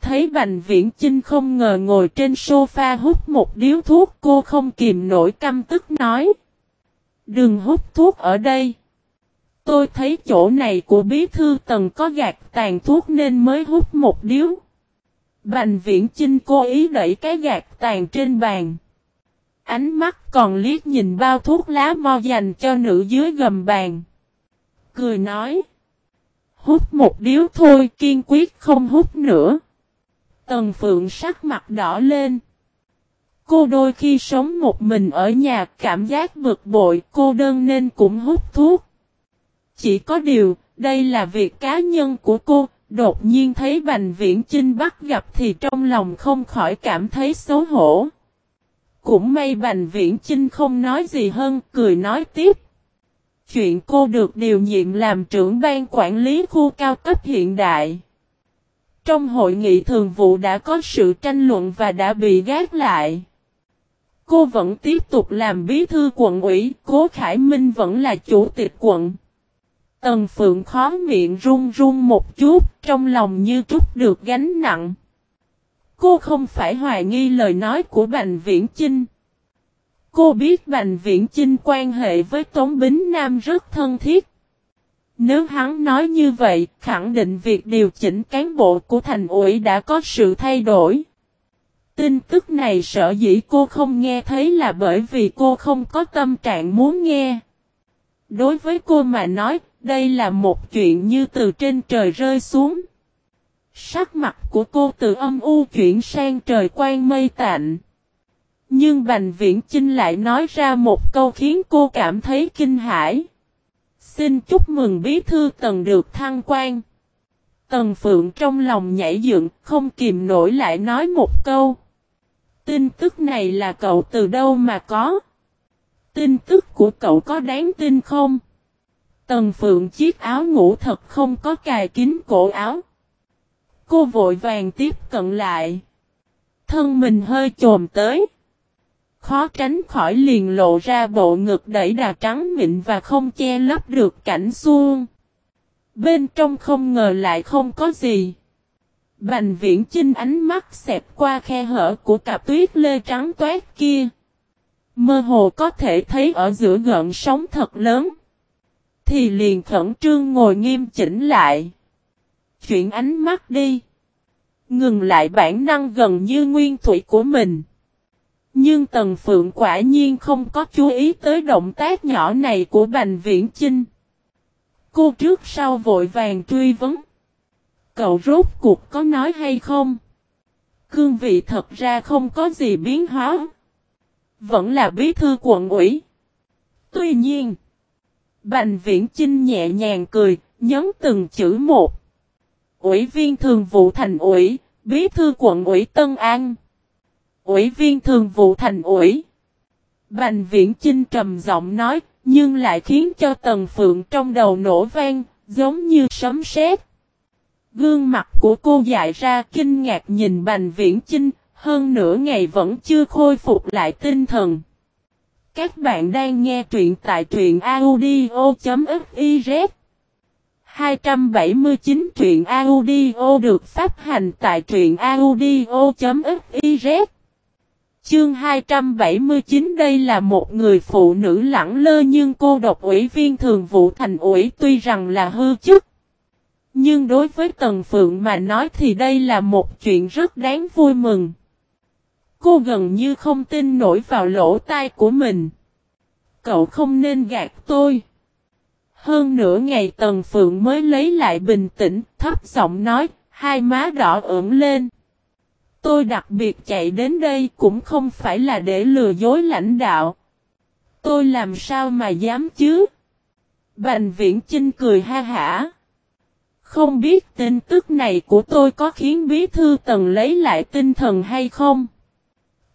Thấy Bành Viễn Chinh không ngờ ngồi trên sofa hút một điếu thuốc cô không kìm nổi căm tức nói. Đừng hút thuốc ở đây. Tôi thấy chỗ này của bí thư tầng có gạt tàn thuốc nên mới hút một điếu. Bành viễn Chinh cố ý đẩy cái gạt tàn trên bàn. Ánh mắt còn liếc nhìn bao thuốc lá mo dành cho nữ dưới gầm bàn. Cười nói. Hút một điếu thôi, kiên quyết không hút nữa. Tần Phượng sắc mặt đỏ lên. Cô đôi khi sống một mình ở nhà cảm giác bực bội cô đơn nên cũng hút thuốc. Chỉ có điều, đây là việc cá nhân của cô, đột nhiên thấy Bành Viễn Chinh bắt gặp thì trong lòng không khỏi cảm thấy xấu hổ. Cũng may Bành Viễn Chinh không nói gì hơn, cười nói tiếp. Chuyện cô được điều nhiệm làm trưởng ban quản lý khu cao cấp hiện đại. Trong hội nghị thường vụ đã có sự tranh luận và đã bị gác lại. Cô vẫn tiếp tục làm bí thư quận ủy, Cố Khải Minh vẫn là chủ tịch quận. Tần Phượng khó miệng run run một chút, trong lòng như trút được gánh nặng. Cô không phải hoài nghi lời nói của Bành Viễn Chinh. Cô biết Bành Viễn Chinh quan hệ với Tống Bính Nam rất thân thiết. Nếu hắn nói như vậy, khẳng định việc điều chỉnh cán bộ của thành ủy đã có sự thay đổi. Tin tức này sợ dĩ cô không nghe thấy là bởi vì cô không có tâm trạng muốn nghe. Đối với cô mà nói, đây là một chuyện như từ trên trời rơi xuống. Sắc mặt của cô từ âm u chuyển sang trời quang mây tạnh. Nhưng Bành Viễn Chinh lại nói ra một câu khiến cô cảm thấy kinh hãi. Xin chúc mừng bí thư Tần được thăng quan. Tần Phượng trong lòng nhảy dựng, không kìm nổi lại nói một câu. Tin tức này là cậu từ đâu mà có? Tin tức của cậu có đáng tin không? Tần Phượng chiếc áo ngủ thật không có cài kín cổ áo. Cô vội vàng tiếp cận lại. Thân mình hơi trồm tới. Khó tránh khỏi liền lộ ra bộ ngực đẩy đà trắng mịn và không che lấp được cảnh xuông. Bên trong không ngờ lại không có gì. Bành viễn chinh ánh mắt xẹp qua khe hở của cặp tuyết lê trắng toát kia. Mơ hồ có thể thấy ở giữa gợn sóng thật lớn. Thì liền khẩn trương ngồi nghiêm chỉnh lại. Chuyển ánh mắt đi. Ngừng lại bản năng gần như nguyên thủy của mình. Nhưng Tần Phượng quả nhiên không có chú ý tới động tác nhỏ này của Bành Viễn Chinh. Cô trước sau vội vàng truy vấn. Cậu rốt cuộc có nói hay không? Cương vị thật ra không có gì biến hóa. Vẫn là bí thư quận ủy. Tuy nhiên, Bành Viễn Chinh nhẹ nhàng cười, nhấn từng chữ một. Ủy viên thường vụ thành ủy, bí thư quận ủy Tân An. Ủy viên thường vụ thành ủy. Bành Viễn Chinh trầm giọng nói, nhưng lại khiến cho Tần Phượng trong đầu nổ vang, giống như sấm sét. Gương mặt của cô dại ra kinh ngạc nhìn Bành Viễn Chinh, hơn nửa ngày vẫn chưa khôi phục lại tinh thần. Các bạn đang nghe truyện tại truyện audio.fiz 279 truyện audio được phát hành tại truyện audio.fiz Chương 279 đây là một người phụ nữ lẳng lơ nhưng cô độc ủy viên thường vụ thành ủy tuy rằng là hư chức. Nhưng đối với Tần Phượng mà nói thì đây là một chuyện rất đáng vui mừng. Cô gần như không tin nổi vào lỗ tai của mình. Cậu không nên gạt tôi. Hơn nửa ngày Tần Phượng mới lấy lại bình tĩnh, thấp giọng nói, hai má đỏ ửng lên. Tôi đặc biệt chạy đến đây cũng không phải là để lừa dối lãnh đạo. Tôi làm sao mà dám chứ? Bành viễn Trinh cười ha hả. Không biết tin tức này của tôi có khiến bí thư tần lấy lại tinh thần hay không?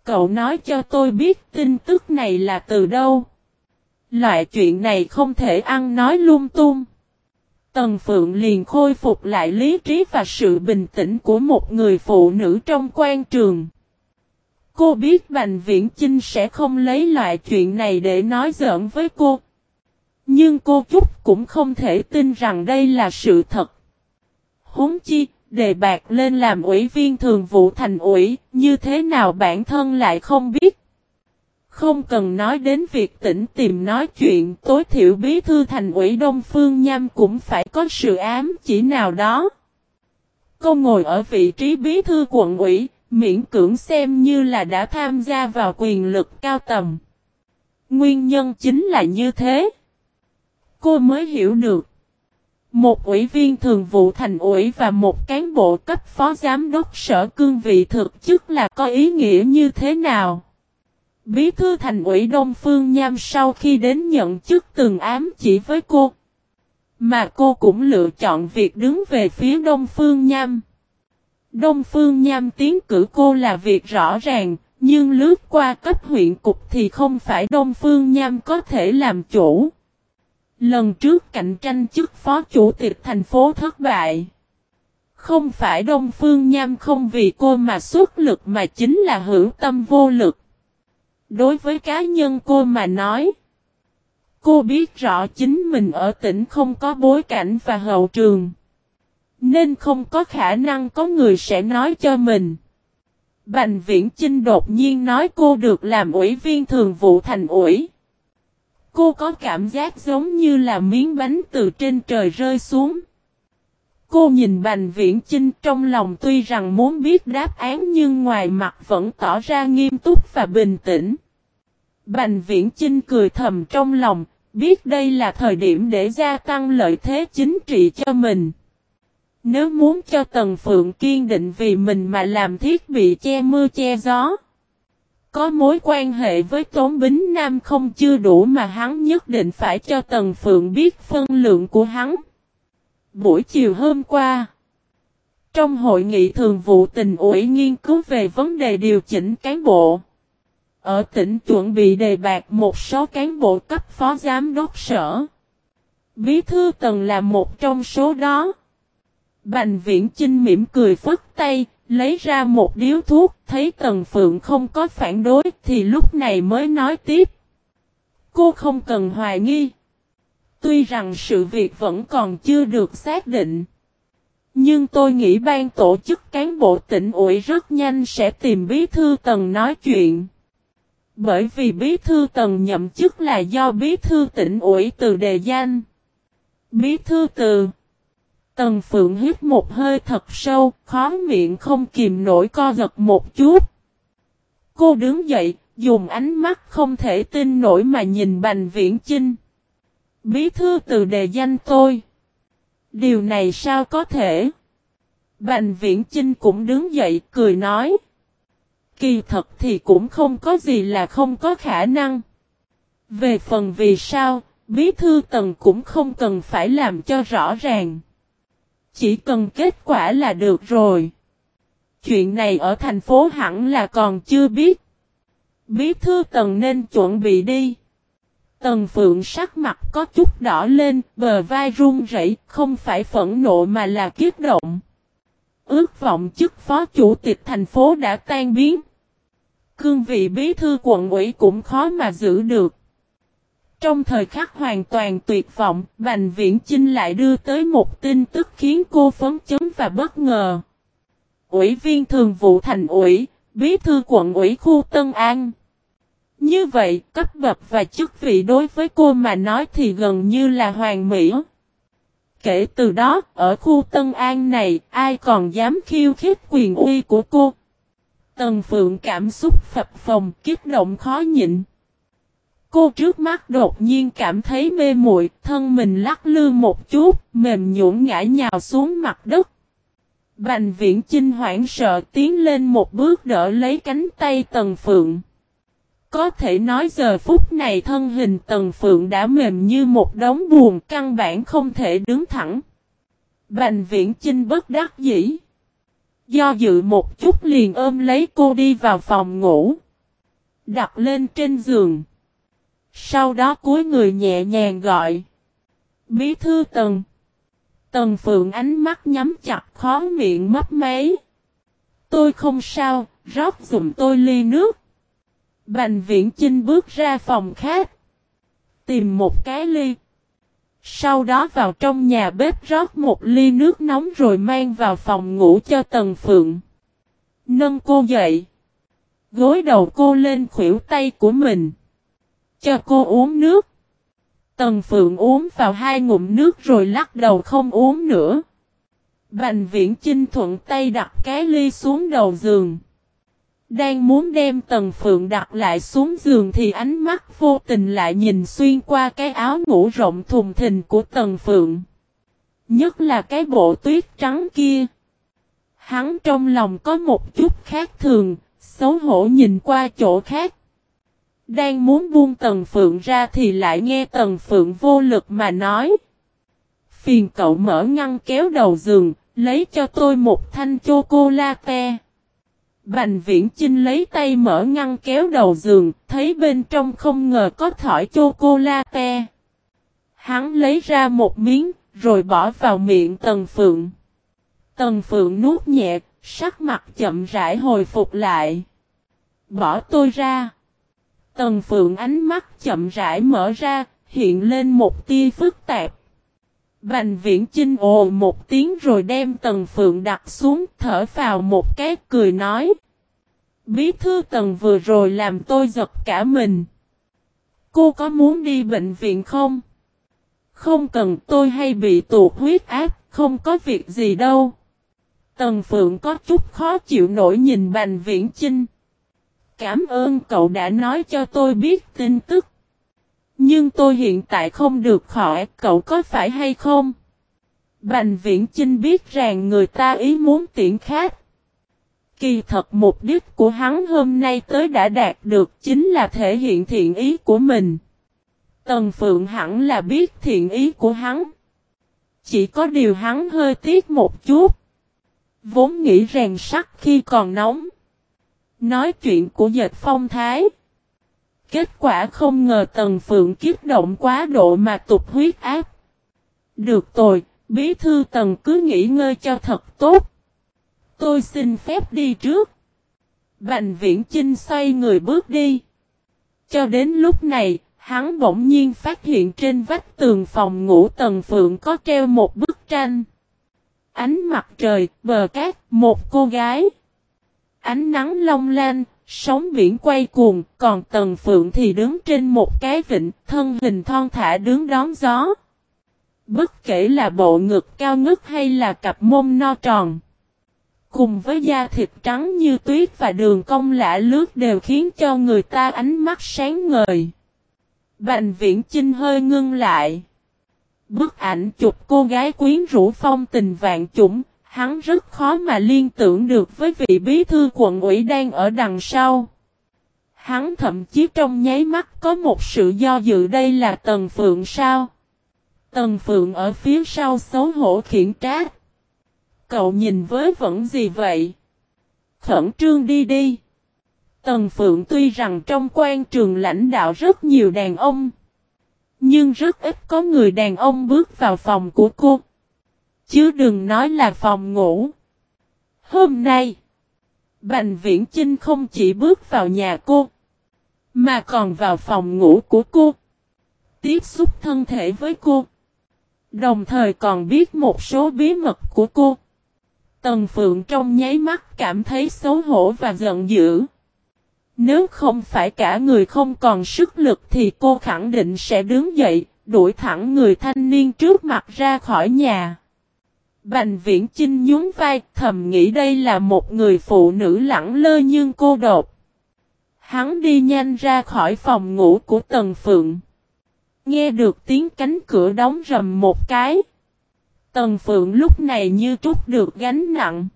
Cậu nói cho tôi biết tin tức này là từ đâu? Loại chuyện này không thể ăn nói lung tung. Tần Phượng liền khôi phục lại lý trí và sự bình tĩnh của một người phụ nữ trong quan trường. Cô biết Bành Viễn Chinh sẽ không lấy loại chuyện này để nói giỡn với cô. Nhưng cô chút cũng không thể tin rằng đây là sự thật. Húng chi, đề bạc lên làm ủy viên thường vụ thành ủy, như thế nào bản thân lại không biết. Không cần nói đến việc tỉnh tìm nói chuyện tối thiểu bí thư thành ủy Đông Phương Nham cũng phải có sự ám chỉ nào đó. Cô ngồi ở vị trí bí thư quận ủy, miễn cưỡng xem như là đã tham gia vào quyền lực cao tầm. Nguyên nhân chính là như thế. Cô mới hiểu được. Một ủy viên thường vụ thành ủy và một cán bộ cấp phó giám đốc sở cương vị thực chức là có ý nghĩa như thế nào. Bí thư thành ủy Đông Phương Nham sau khi đến nhận chức từng ám chỉ với cô. Mà cô cũng lựa chọn việc đứng về phía Đông Phương Nham. Đông Phương Nham tiến cử cô là việc rõ ràng, nhưng lướt qua cấp huyện cục thì không phải Đông Phương Nham có thể làm chủ. Lần trước cạnh tranh chức phó chủ tịch thành phố thất bại. Không phải Đông Phương Nham không vì cô mà xuất lực mà chính là hữu tâm vô lực. Đối với cá nhân cô mà nói, cô biết rõ chính mình ở tỉnh không có bối cảnh và hậu trường. Nên không có khả năng có người sẽ nói cho mình. Bành Viễn Chinh đột nhiên nói cô được làm ủy viên thường vụ thành ủy. Cô có cảm giác giống như là miếng bánh từ trên trời rơi xuống. Cô nhìn Bành Viễn Chinh trong lòng tuy rằng muốn biết đáp án nhưng ngoài mặt vẫn tỏ ra nghiêm túc và bình tĩnh. Bành Viễn Chinh cười thầm trong lòng, biết đây là thời điểm để gia tăng lợi thế chính trị cho mình. Nếu muốn cho Tần Phượng kiên định vì mình mà làm thiết bị che mưa che gió. Có mối quan hệ với Tống Bính Nam không chưa đủ mà hắn nhất định phải cho Tần Phượng biết phân lượng của hắn. Buổi chiều hôm qua, trong hội nghị thường vụ tình ủy nghiên cứu về vấn đề điều chỉnh cán bộ, ở tỉnh chuẩn bị đề bạc một số cán bộ cấp phó giám đốc sở. Bí thư Tần là một trong số đó. Bành viễn Trinh mỉm cười phất tay, lấy ra một điếu thuốc, thấy Tần Phượng không có phản đối thì lúc này mới nói tiếp. Cô không cần hoài nghi. Tuy rằng sự việc vẫn còn chưa được xác định. Nhưng tôi nghĩ ban tổ chức cán bộ tỉnh ủy rất nhanh sẽ tìm bí thư Tần nói chuyện. Bởi vì bí thư Tần nhậm chức là do bí thư tỉnh ủy từ đề danh. Bí thư từ Tần Phượng hít một hơi thật sâu, khó miệng không kìm nổi co giật một chút. Cô đứng dậy, dùng ánh mắt không thể tin nổi mà nhìn Bành Viễn Chinh. Bí thư từ đề danh tôi. Điều này sao có thể? Bành Viễn Chinh cũng đứng dậy cười nói. Kỳ thật thì cũng không có gì là không có khả năng. Về phần vì sao, bí thư tần cũng không cần phải làm cho rõ ràng. Chỉ cần kết quả là được rồi. Chuyện này ở thành phố hẳn là còn chưa biết. Bí thư tần nên chuẩn bị đi. Tần Phượng sắc mặt có chút đỏ lên, bờ vai run rẩy, không phải phẫn nộ mà là kiết động. Ước vọng chức phó chủ tịch thành phố đã tan biến. Cương vị bí thư quận ủy cũng khó mà giữ được. Trong thời khắc hoàn toàn tuyệt vọng, Bành Viễn Chinh lại đưa tới một tin tức khiến cô phấn chấn và bất ngờ. Ủy viên thường vụ thành ủy, bí thư quận ủy khu Tân An. Như vậy, cấp bậc và chức vị đối với cô mà nói thì gần như là hoàng mỹ. Kể từ đó, ở khu Tân An này, ai còn dám khiêu khích quyền uy của cô? Tần Phượng cảm xúc phập phồng, kiếp động khó nhịn. Cô trước mắt đột nhiên cảm thấy mê muội, thân mình lắc lư một chút, mềm nhũn ngã nhào xuống mặt đất. Bành viễn chinh hoảng sợ tiến lên một bước đỡ lấy cánh tay Tần Phượng. Có thể nói giờ phút này thân hình Tần Phượng đã mềm như một đống buồn căn bản không thể đứng thẳng. Bành viễn chinh bất đắc dĩ. Do dự một chút liền ôm lấy cô đi vào phòng ngủ. Đặt lên trên giường. Sau đó cuối người nhẹ nhàng gọi. Bí thư Tần. Tần Phượng ánh mắt nhắm chặt khó miệng mấp máy. Tôi không sao, rót dùm tôi ly nước. Bành viễn Chinh bước ra phòng khác. Tìm một cái ly. Sau đó vào trong nhà bếp rót một ly nước nóng rồi mang vào phòng ngủ cho Tần Phượng. Nâng cô dậy. Gối đầu cô lên khuỷu tay của mình. Cho cô uống nước. Tần Phượng uống vào hai ngụm nước rồi lắc đầu không uống nữa. Bành viễn Chinh thuận tay đặt cái ly xuống đầu giường. Đang muốn đem Tần Phượng đặt lại xuống giường thì ánh mắt vô tình lại nhìn xuyên qua cái áo ngủ rộng thùng thình của Tần Phượng. Nhất là cái bộ tuyết trắng kia. Hắn trong lòng có một chút khác thường, xấu hổ nhìn qua chỗ khác. Đang muốn buông Tần Phượng ra thì lại nghe Tần Phượng vô lực mà nói. Phiền cậu mở ngăn kéo đầu giường, lấy cho tôi một thanh chocolate. Bành viễn Chinh lấy tay mở ngăn kéo đầu giường, thấy bên trong không ngờ có thỏi chocolate. Hắn lấy ra một miếng, rồi bỏ vào miệng Tần Phượng. Tần Phượng nuốt nhẹ, sắc mặt chậm rãi hồi phục lại. Bỏ tôi ra. Tần Phượng ánh mắt chậm rãi mở ra, hiện lên một tia phức tạp. Bành viễn Chinh ồ một tiếng rồi đem Tần Phượng đặt xuống thở vào một cái cười nói. Bí thư Tần vừa rồi làm tôi giật cả mình. Cô có muốn đi bệnh viện không? Không cần tôi hay bị tụt huyết áp, không có việc gì đâu. Tần Phượng có chút khó chịu nổi nhìn Bành Viễn Chinh. Cảm ơn cậu đã nói cho tôi biết tin tức. Nhưng tôi hiện tại không được khỏi, cậu có phải hay không? Bành Viễn Chinh biết rằng người ta ý muốn tiện khác. Kỳ thật mục đích của hắn hôm nay tới đã đạt được chính là thể hiện thiện ý của mình. Tần Phượng hẳn là biết thiện ý của hắn. Chỉ có điều hắn hơi tiếc một chút. Vốn nghĩ rèn sắt khi còn nóng. Nói chuyện của dệt phong thái. Kết quả không ngờ Tần Phượng kiếp động quá độ mà tục huyết áp. Được rồi, bí thư Tần cứ nghỉ ngơi cho thật tốt. Tôi xin phép đi trước. Bành viễn Chinh xoay người bước đi. Cho đến lúc này, hắn bỗng nhiên phát hiện trên vách tường phòng ngủ Tần Phượng có treo một bức tranh. Ánh mặt trời, bờ cát, một cô gái. Ánh nắng long lanh, sóng biển quay cuồng, còn Tần Phượng thì đứng trên một cái vịnh, thân hình thon thả đứng đón gió. Bất kể là bộ ngực cao ngất hay là cặp mông no tròn. Cùng với da thịt trắng như tuyết và đường cong lạ lướt đều khiến cho người ta ánh mắt sáng ngời. Bành viễn Chinh hơi ngưng lại. Bức ảnh chụp cô gái quyến rũ phong tình vạn chủng, hắn rất khó mà liên tưởng được với vị bí thư quận ủy đang ở đằng sau. Hắn thậm chí trong nháy mắt có một sự do dự, đây là Tần Phượng sao? Tần Phượng ở phía sau xấu hổ khiển trách. Cậu nhìn với vẫn gì vậy? Khẩn trương đi đi. Tần Phượng tuy rằng trong quan trường lãnh đạo rất nhiều đàn ông. Nhưng rất ít có người đàn ông bước vào phòng của cô. Chứ đừng nói là phòng ngủ. Hôm nay, Bành Viễn Chinh không chỉ bước vào nhà cô, mà còn vào phòng ngủ của cô. Tiếp xúc thân thể với cô. Đồng thời còn biết một số bí mật của cô. Tần Phượng trong nháy mắt cảm thấy xấu hổ và giận dữ. Nếu không phải cả người không còn sức lực thì cô khẳng định sẽ đứng dậy, đuổi thẳng người thanh niên trước mặt ra khỏi nhà. Bành viễn Trinh nhún vai, thầm nghĩ đây là một người phụ nữ lẳng lơ nhưng cô đột. Hắn đi nhanh ra khỏi phòng ngủ của Tần Phượng. Nghe được tiếng cánh cửa đóng rầm một cái. Tần Phượng lúc này như trút được gánh nặng.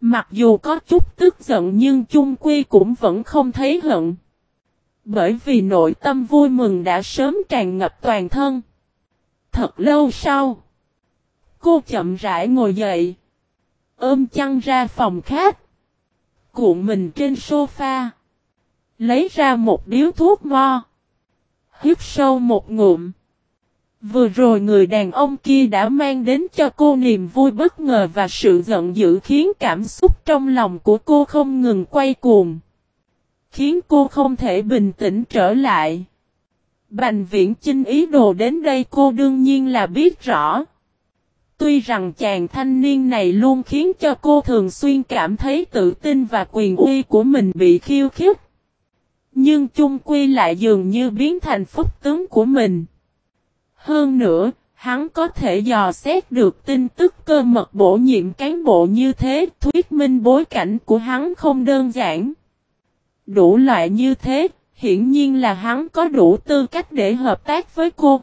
Mặc dù có chút tức giận nhưng chung quy cũng vẫn không thấy hận. Bởi vì nội tâm vui mừng đã sớm tràn ngập toàn thân. Thật lâu sau. Cô chậm rãi ngồi dậy. Ôm chăn ra phòng khác. Cuộn mình trên sofa. Lấy ra một điếu thuốc mo. Hiếp sâu một ngụm. Vừa rồi người đàn ông kia đã mang đến cho cô niềm vui bất ngờ và sự giận dữ khiến cảm xúc trong lòng của cô không ngừng quay cuồng. Khiến cô không thể bình tĩnh trở lại. Bành viễn chinh ý đồ đến đây cô đương nhiên là biết rõ. Tuy rằng chàng thanh niên này luôn khiến cho cô thường xuyên cảm thấy tự tin và quyền uy của mình bị khiêu khích. Nhưng chung quy lại dường như biến thành phúc tướng của mình. Hơn nữa, hắn có thể dò xét được tin tức cơ mật bổ nhiệm cán bộ như thế, thuyết minh bối cảnh của hắn không đơn giản. Đủ loại như thế, hiển nhiên là hắn có đủ tư cách để hợp tác với cô.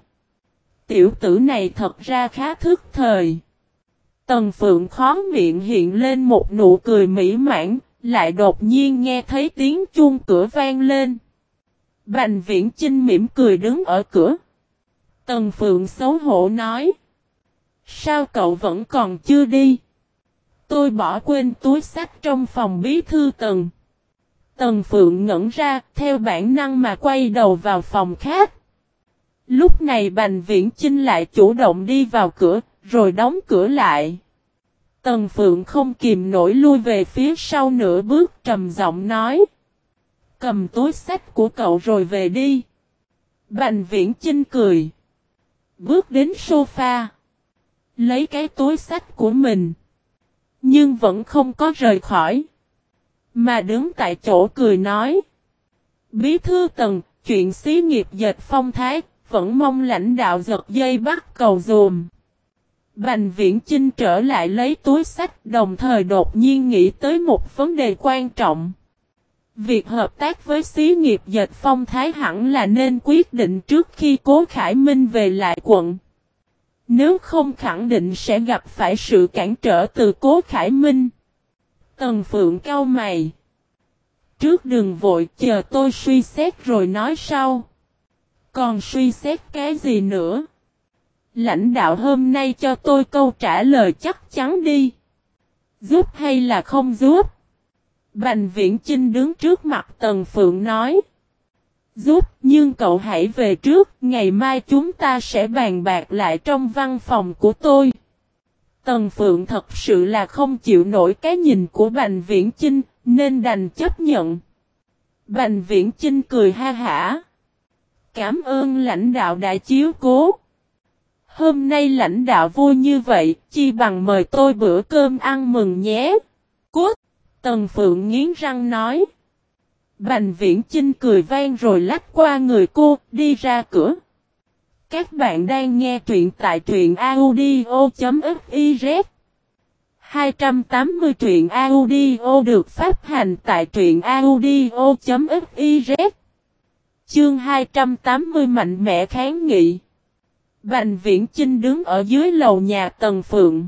Tiểu tử này thật ra khá thức thời. Tần Phượng khó miệng hiện lên một nụ cười mỹ mãn, lại đột nhiên nghe thấy tiếng chuông cửa vang lên. Bành viễn Chinh mỉm cười đứng ở cửa. Tần Phượng xấu hổ nói. Sao cậu vẫn còn chưa đi? Tôi bỏ quên túi sách trong phòng bí thư Tần. Tần Phượng ngẩn ra, theo bản năng mà quay đầu vào phòng khác. Lúc này Bành Viễn Chinh lại chủ động đi vào cửa, rồi đóng cửa lại. Tần Phượng không kìm nổi lui về phía sau nửa bước trầm giọng nói. Cầm túi sách của cậu rồi về đi. Bành Viễn Chinh cười. Bước đến sofa. Lấy cái túi sách của mình. Nhưng vẫn không có rời khỏi. Mà đứng tại chỗ cười nói. Bí thư tần, chuyện xí nghiệp dệt phong thái, vẫn mong lãnh đạo giật dây bắt cầu dùm. Bành viễn Trinh trở lại lấy túi sách, đồng thời đột nhiên nghĩ tới một vấn đề quan trọng. Việc hợp tác với xí nghiệp dệt phong thái hẳn là nên quyết định trước khi Cố Khải Minh về lại quận. Nếu không khẳng định sẽ gặp phải sự cản trở từ Cố Khải Minh. Tần Phượng cao mày. Trước đừng vội, chờ tôi suy xét rồi nói sau. Còn suy xét cái gì nữa? Lãnh đạo hôm nay cho tôi câu trả lời chắc chắn đi. Giúp hay là không giúp? Bành viễn Chinh đứng trước mặt Tần Phượng nói. Giúp, nhưng cậu hãy về trước, ngày mai chúng ta sẽ bàn bạc lại trong văn phòng của tôi. Tần Phượng thật sự là không chịu nổi cái nhìn của Bành Viễn Chinh, nên đành chấp nhận. Bành Viễn Chinh cười ha hả. Cảm ơn lãnh đạo đã chiếu cố. Hôm nay lãnh đạo vui như vậy, chi bằng mời tôi bữa cơm ăn mừng nhé. Cút! Tần Phượng nghiến răng nói. Bành viễn Chinh cười vang rồi lách qua người cô, đi ra cửa. Các bạn đang nghe truyện tại truyện audio.fiz 280 truyện audio được phát hành tại truyện audio.fiz Chương 280 mạnh mẽ kháng nghị Bành viễn Chinh đứng ở dưới lầu nhà Tần Phượng.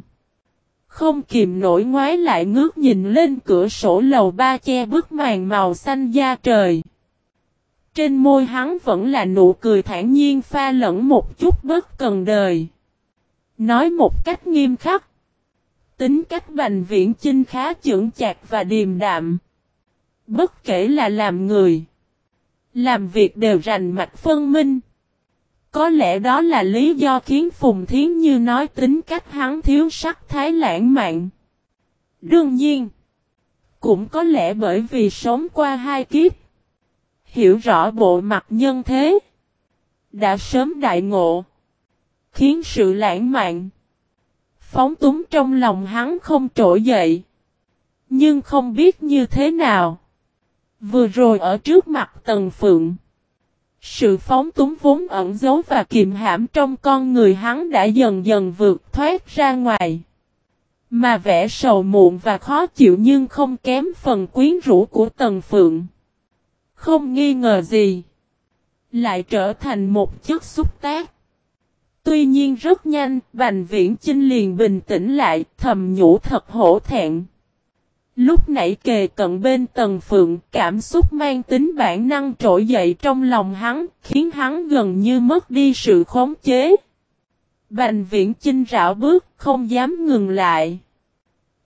Không kìm nổi ngoái lại ngước nhìn lên cửa sổ lầu ba che bức màn màu xanh da trời. Trên môi hắn vẫn là nụ cười thản nhiên pha lẫn một chút bất cần đời. Nói một cách nghiêm khắc. Tính cách bành viễn chinh khá trưởng chạc và điềm đạm. Bất kể là làm người. Làm việc đều rành mạch phân minh. Có lẽ đó là lý do khiến Phùng Thiến Như nói tính cách hắn thiếu sắc thái lãng mạn. Đương nhiên, cũng có lẽ bởi vì sống qua hai kiếp, hiểu rõ bộ mặt nhân thế, đã sớm đại ngộ, khiến sự lãng mạn, phóng túng trong lòng hắn không trỗi dậy, nhưng không biết như thế nào. Vừa rồi ở trước mặt Tần Phượng, sự phóng túng vốn ẩn giấu và kiềm hãm trong con người hắn đã dần dần vượt thoát ra ngoài. Mà vẻ sầu muộn và khó chịu nhưng không kém phần quyến rũ của Tần Phượng. Không nghi ngờ gì. Lại trở thành một chất xúc tác. Tuy nhiên rất nhanh, Bành Viễn Chinh liền bình tĩnh lại, thầm nhủ thật hổ thẹn. Lúc nãy kề cận bên tần phượng, cảm xúc mang tính bản năng trỗi dậy trong lòng hắn, khiến hắn gần như mất đi sự khống chế. Bành viễn chinh rảo bước, không dám ngừng lại.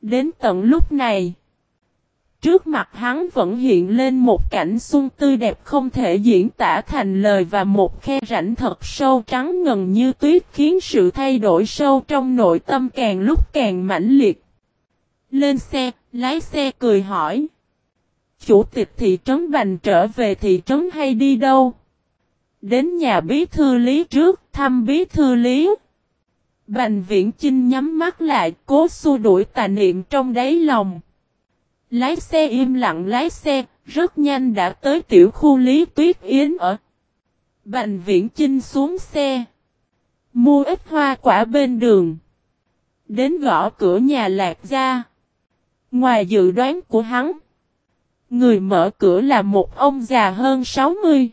Đến tận lúc này, trước mặt hắn vẫn hiện lên một cảnh xuân tươi đẹp không thể diễn tả thành lời và một khe rãnh thật sâu trắng ngần như tuyết khiến sự thay đổi sâu trong nội tâm càng lúc càng mãnh liệt. Lên xe, lái xe cười hỏi. Chủ tịch thị trấn Bành trở về thị trấn hay đi đâu? Đến nhà bí thư lý trước, thăm bí thư lý. Bành viễn Chinh nhắm mắt lại, cố xua đuổi tà niệm trong đáy lòng. Lái xe im lặng lái xe, rất nhanh đã tới tiểu khu Lý Tuyết Yến ở. Bành viễn Chinh xuống xe. Mua ít hoa quả bên đường. Đến gõ cửa nhà lạc gia. Ngoài dự đoán của hắn. Người mở cửa là một ông già hơn 60.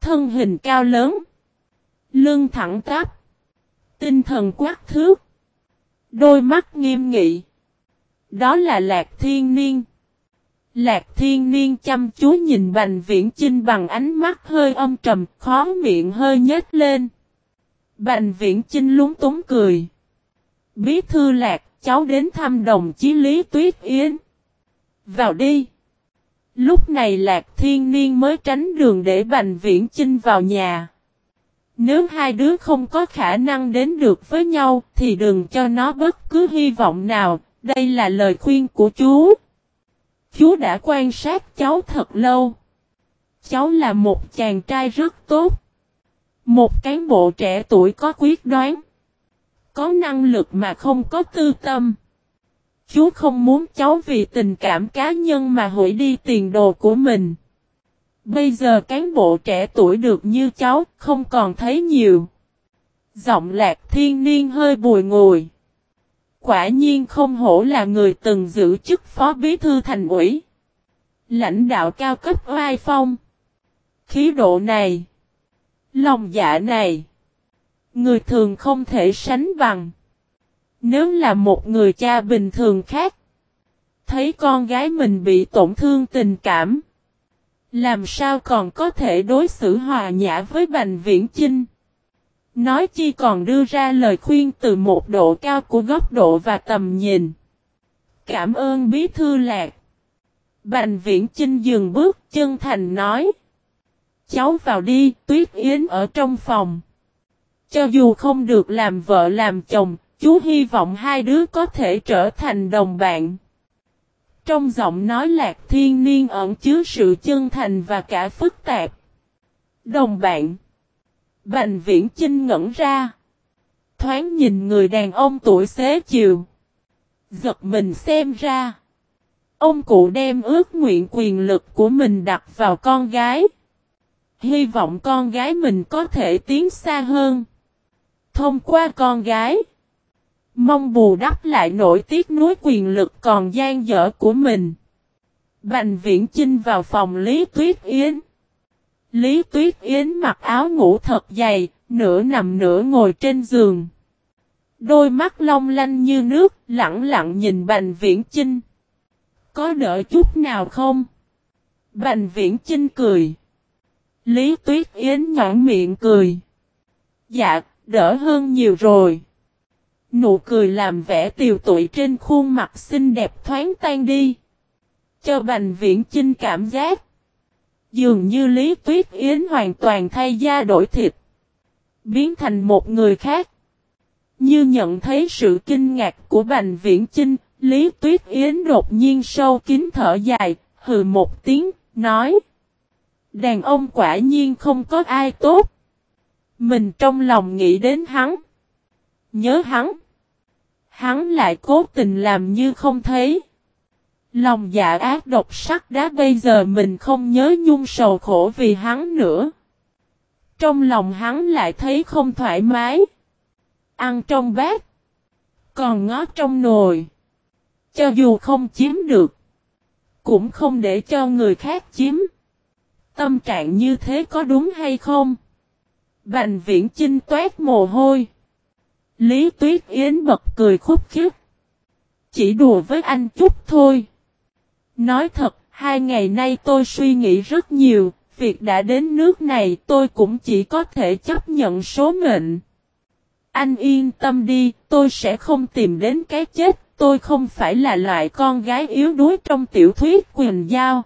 Thân hình cao lớn. Lưng thẳng tắp. Tinh thần quát thước. Đôi mắt nghiêm nghị. Đó là Lạc Thiên Niên. Lạc Thiên Niên chăm chú nhìn Bành Viễn Chinh bằng ánh mắt hơi âm trầm, khó miệng hơi nhếch lên. Bành Viễn Chinh lúng túng cười. Bí thư Lạc, cháu đến thăm đồng chí Lý Tuyết Yến. Vào đi. Lúc này Lạc Thiên Niên mới tránh đường để Bành Viễn Chinh vào nhà. Nếu hai đứa không có khả năng đến được với nhau thì đừng cho nó bất cứ hy vọng nào, đây là lời khuyên của chú. Chú đã quan sát cháu thật lâu. Cháu là một chàng trai rất tốt. Một cán bộ trẻ tuổi có quyết đoán. Có năng lực mà không có tư tâm. Chú không muốn cháu vì tình cảm cá nhân mà hủy đi tiền đồ của mình. Bây giờ cán bộ trẻ tuổi được như cháu, không còn thấy nhiều. Giọng lạc thiên niên hơi bùi ngùi. Quả nhiên không hổ là người từng giữ chức phó bí thư thành ủy. Lãnh đạo cao cấp oai phong. Khí độ này. Lòng dạ này. Người thường không thể sánh bằng. Nếu là một người cha bình thường khác. Thấy con gái mình bị tổn thương tình cảm. Làm sao còn có thể đối xử hòa nhã với Bành Viễn Chinh? Nói chi còn đưa ra lời khuyên từ một độ cao của góc độ và tầm nhìn. Cảm ơn bí thư lạc. Bành Viễn Chinh dừng bước chân thành nói. Cháu vào đi, Tuyết Yến ở trong phòng. Cho dù không được làm vợ làm chồng, chú hy vọng hai đứa có thể trở thành đồng bạn. Trong giọng nói lạc thiên niên ẩn chứa sự chân thành và cả phức tạp. Đồng bạn. Bành viễn chinh ngẩn ra. Thoáng nhìn người đàn ông tuổi xế chiều. Giật mình xem ra. Ông cụ đem ước nguyện quyền lực của mình đặt vào con gái. Hy vọng con gái mình có thể tiến xa hơn. Thông qua con gái. Mong bù đắp lại nổi tiếc nuối quyền lực còn gian dở của mình. Bành viễn chinh vào phòng Lý Tuyết Yến. Lý Tuyết Yến mặc áo ngủ thật dày, nửa nằm nửa ngồi trên giường. Đôi mắt long lanh như nước, lặng lặng nhìn Bành Viễn Chinh. Có đỡ chút nào không? Bành Viễn Chinh cười. Lý Tuyết Yến nhãn miệng cười. Dạ, đỡ hơn nhiều rồi. Nụ cười làm vẻ tiều tụy trên khuôn mặt xinh đẹp thoáng tan đi. Cho Bành Viễn Chinh cảm giác. Dường như Lý Tuyết Yến hoàn toàn thay da đổi thịt. Biến thành một người khác. Như nhận thấy sự kinh ngạc của Bành Viễn Chinh, Lý Tuyết Yến đột nhiên sâu kín thở dài, hừ một tiếng, nói. Đàn ông quả nhiên không có ai tốt. Mình trong lòng nghĩ đến hắn. Nhớ hắn. Hắn lại cố tình làm như không thấy. Lòng dạ ác độc sắc đá bây giờ mình không nhớ nhung sầu khổ vì hắn nữa. Trong lòng hắn lại thấy không thoải mái. Ăn trong bát. Còn ngó trong nồi. Cho dù không chiếm được. Cũng không để cho người khác chiếm. Tâm trạng như thế có đúng hay không? Bành viễn chinh toát mồ hôi. Lý Tuyết Yến bật cười khúc khích. Chỉ đùa với anh chút thôi. Nói thật, hai ngày nay tôi suy nghĩ rất nhiều, việc đã đến nước này tôi cũng chỉ có thể chấp nhận số mệnh. Anh yên tâm đi, tôi sẽ không tìm đến cái chết, tôi không phải là loại con gái yếu đuối trong tiểu thuyết quyền giao.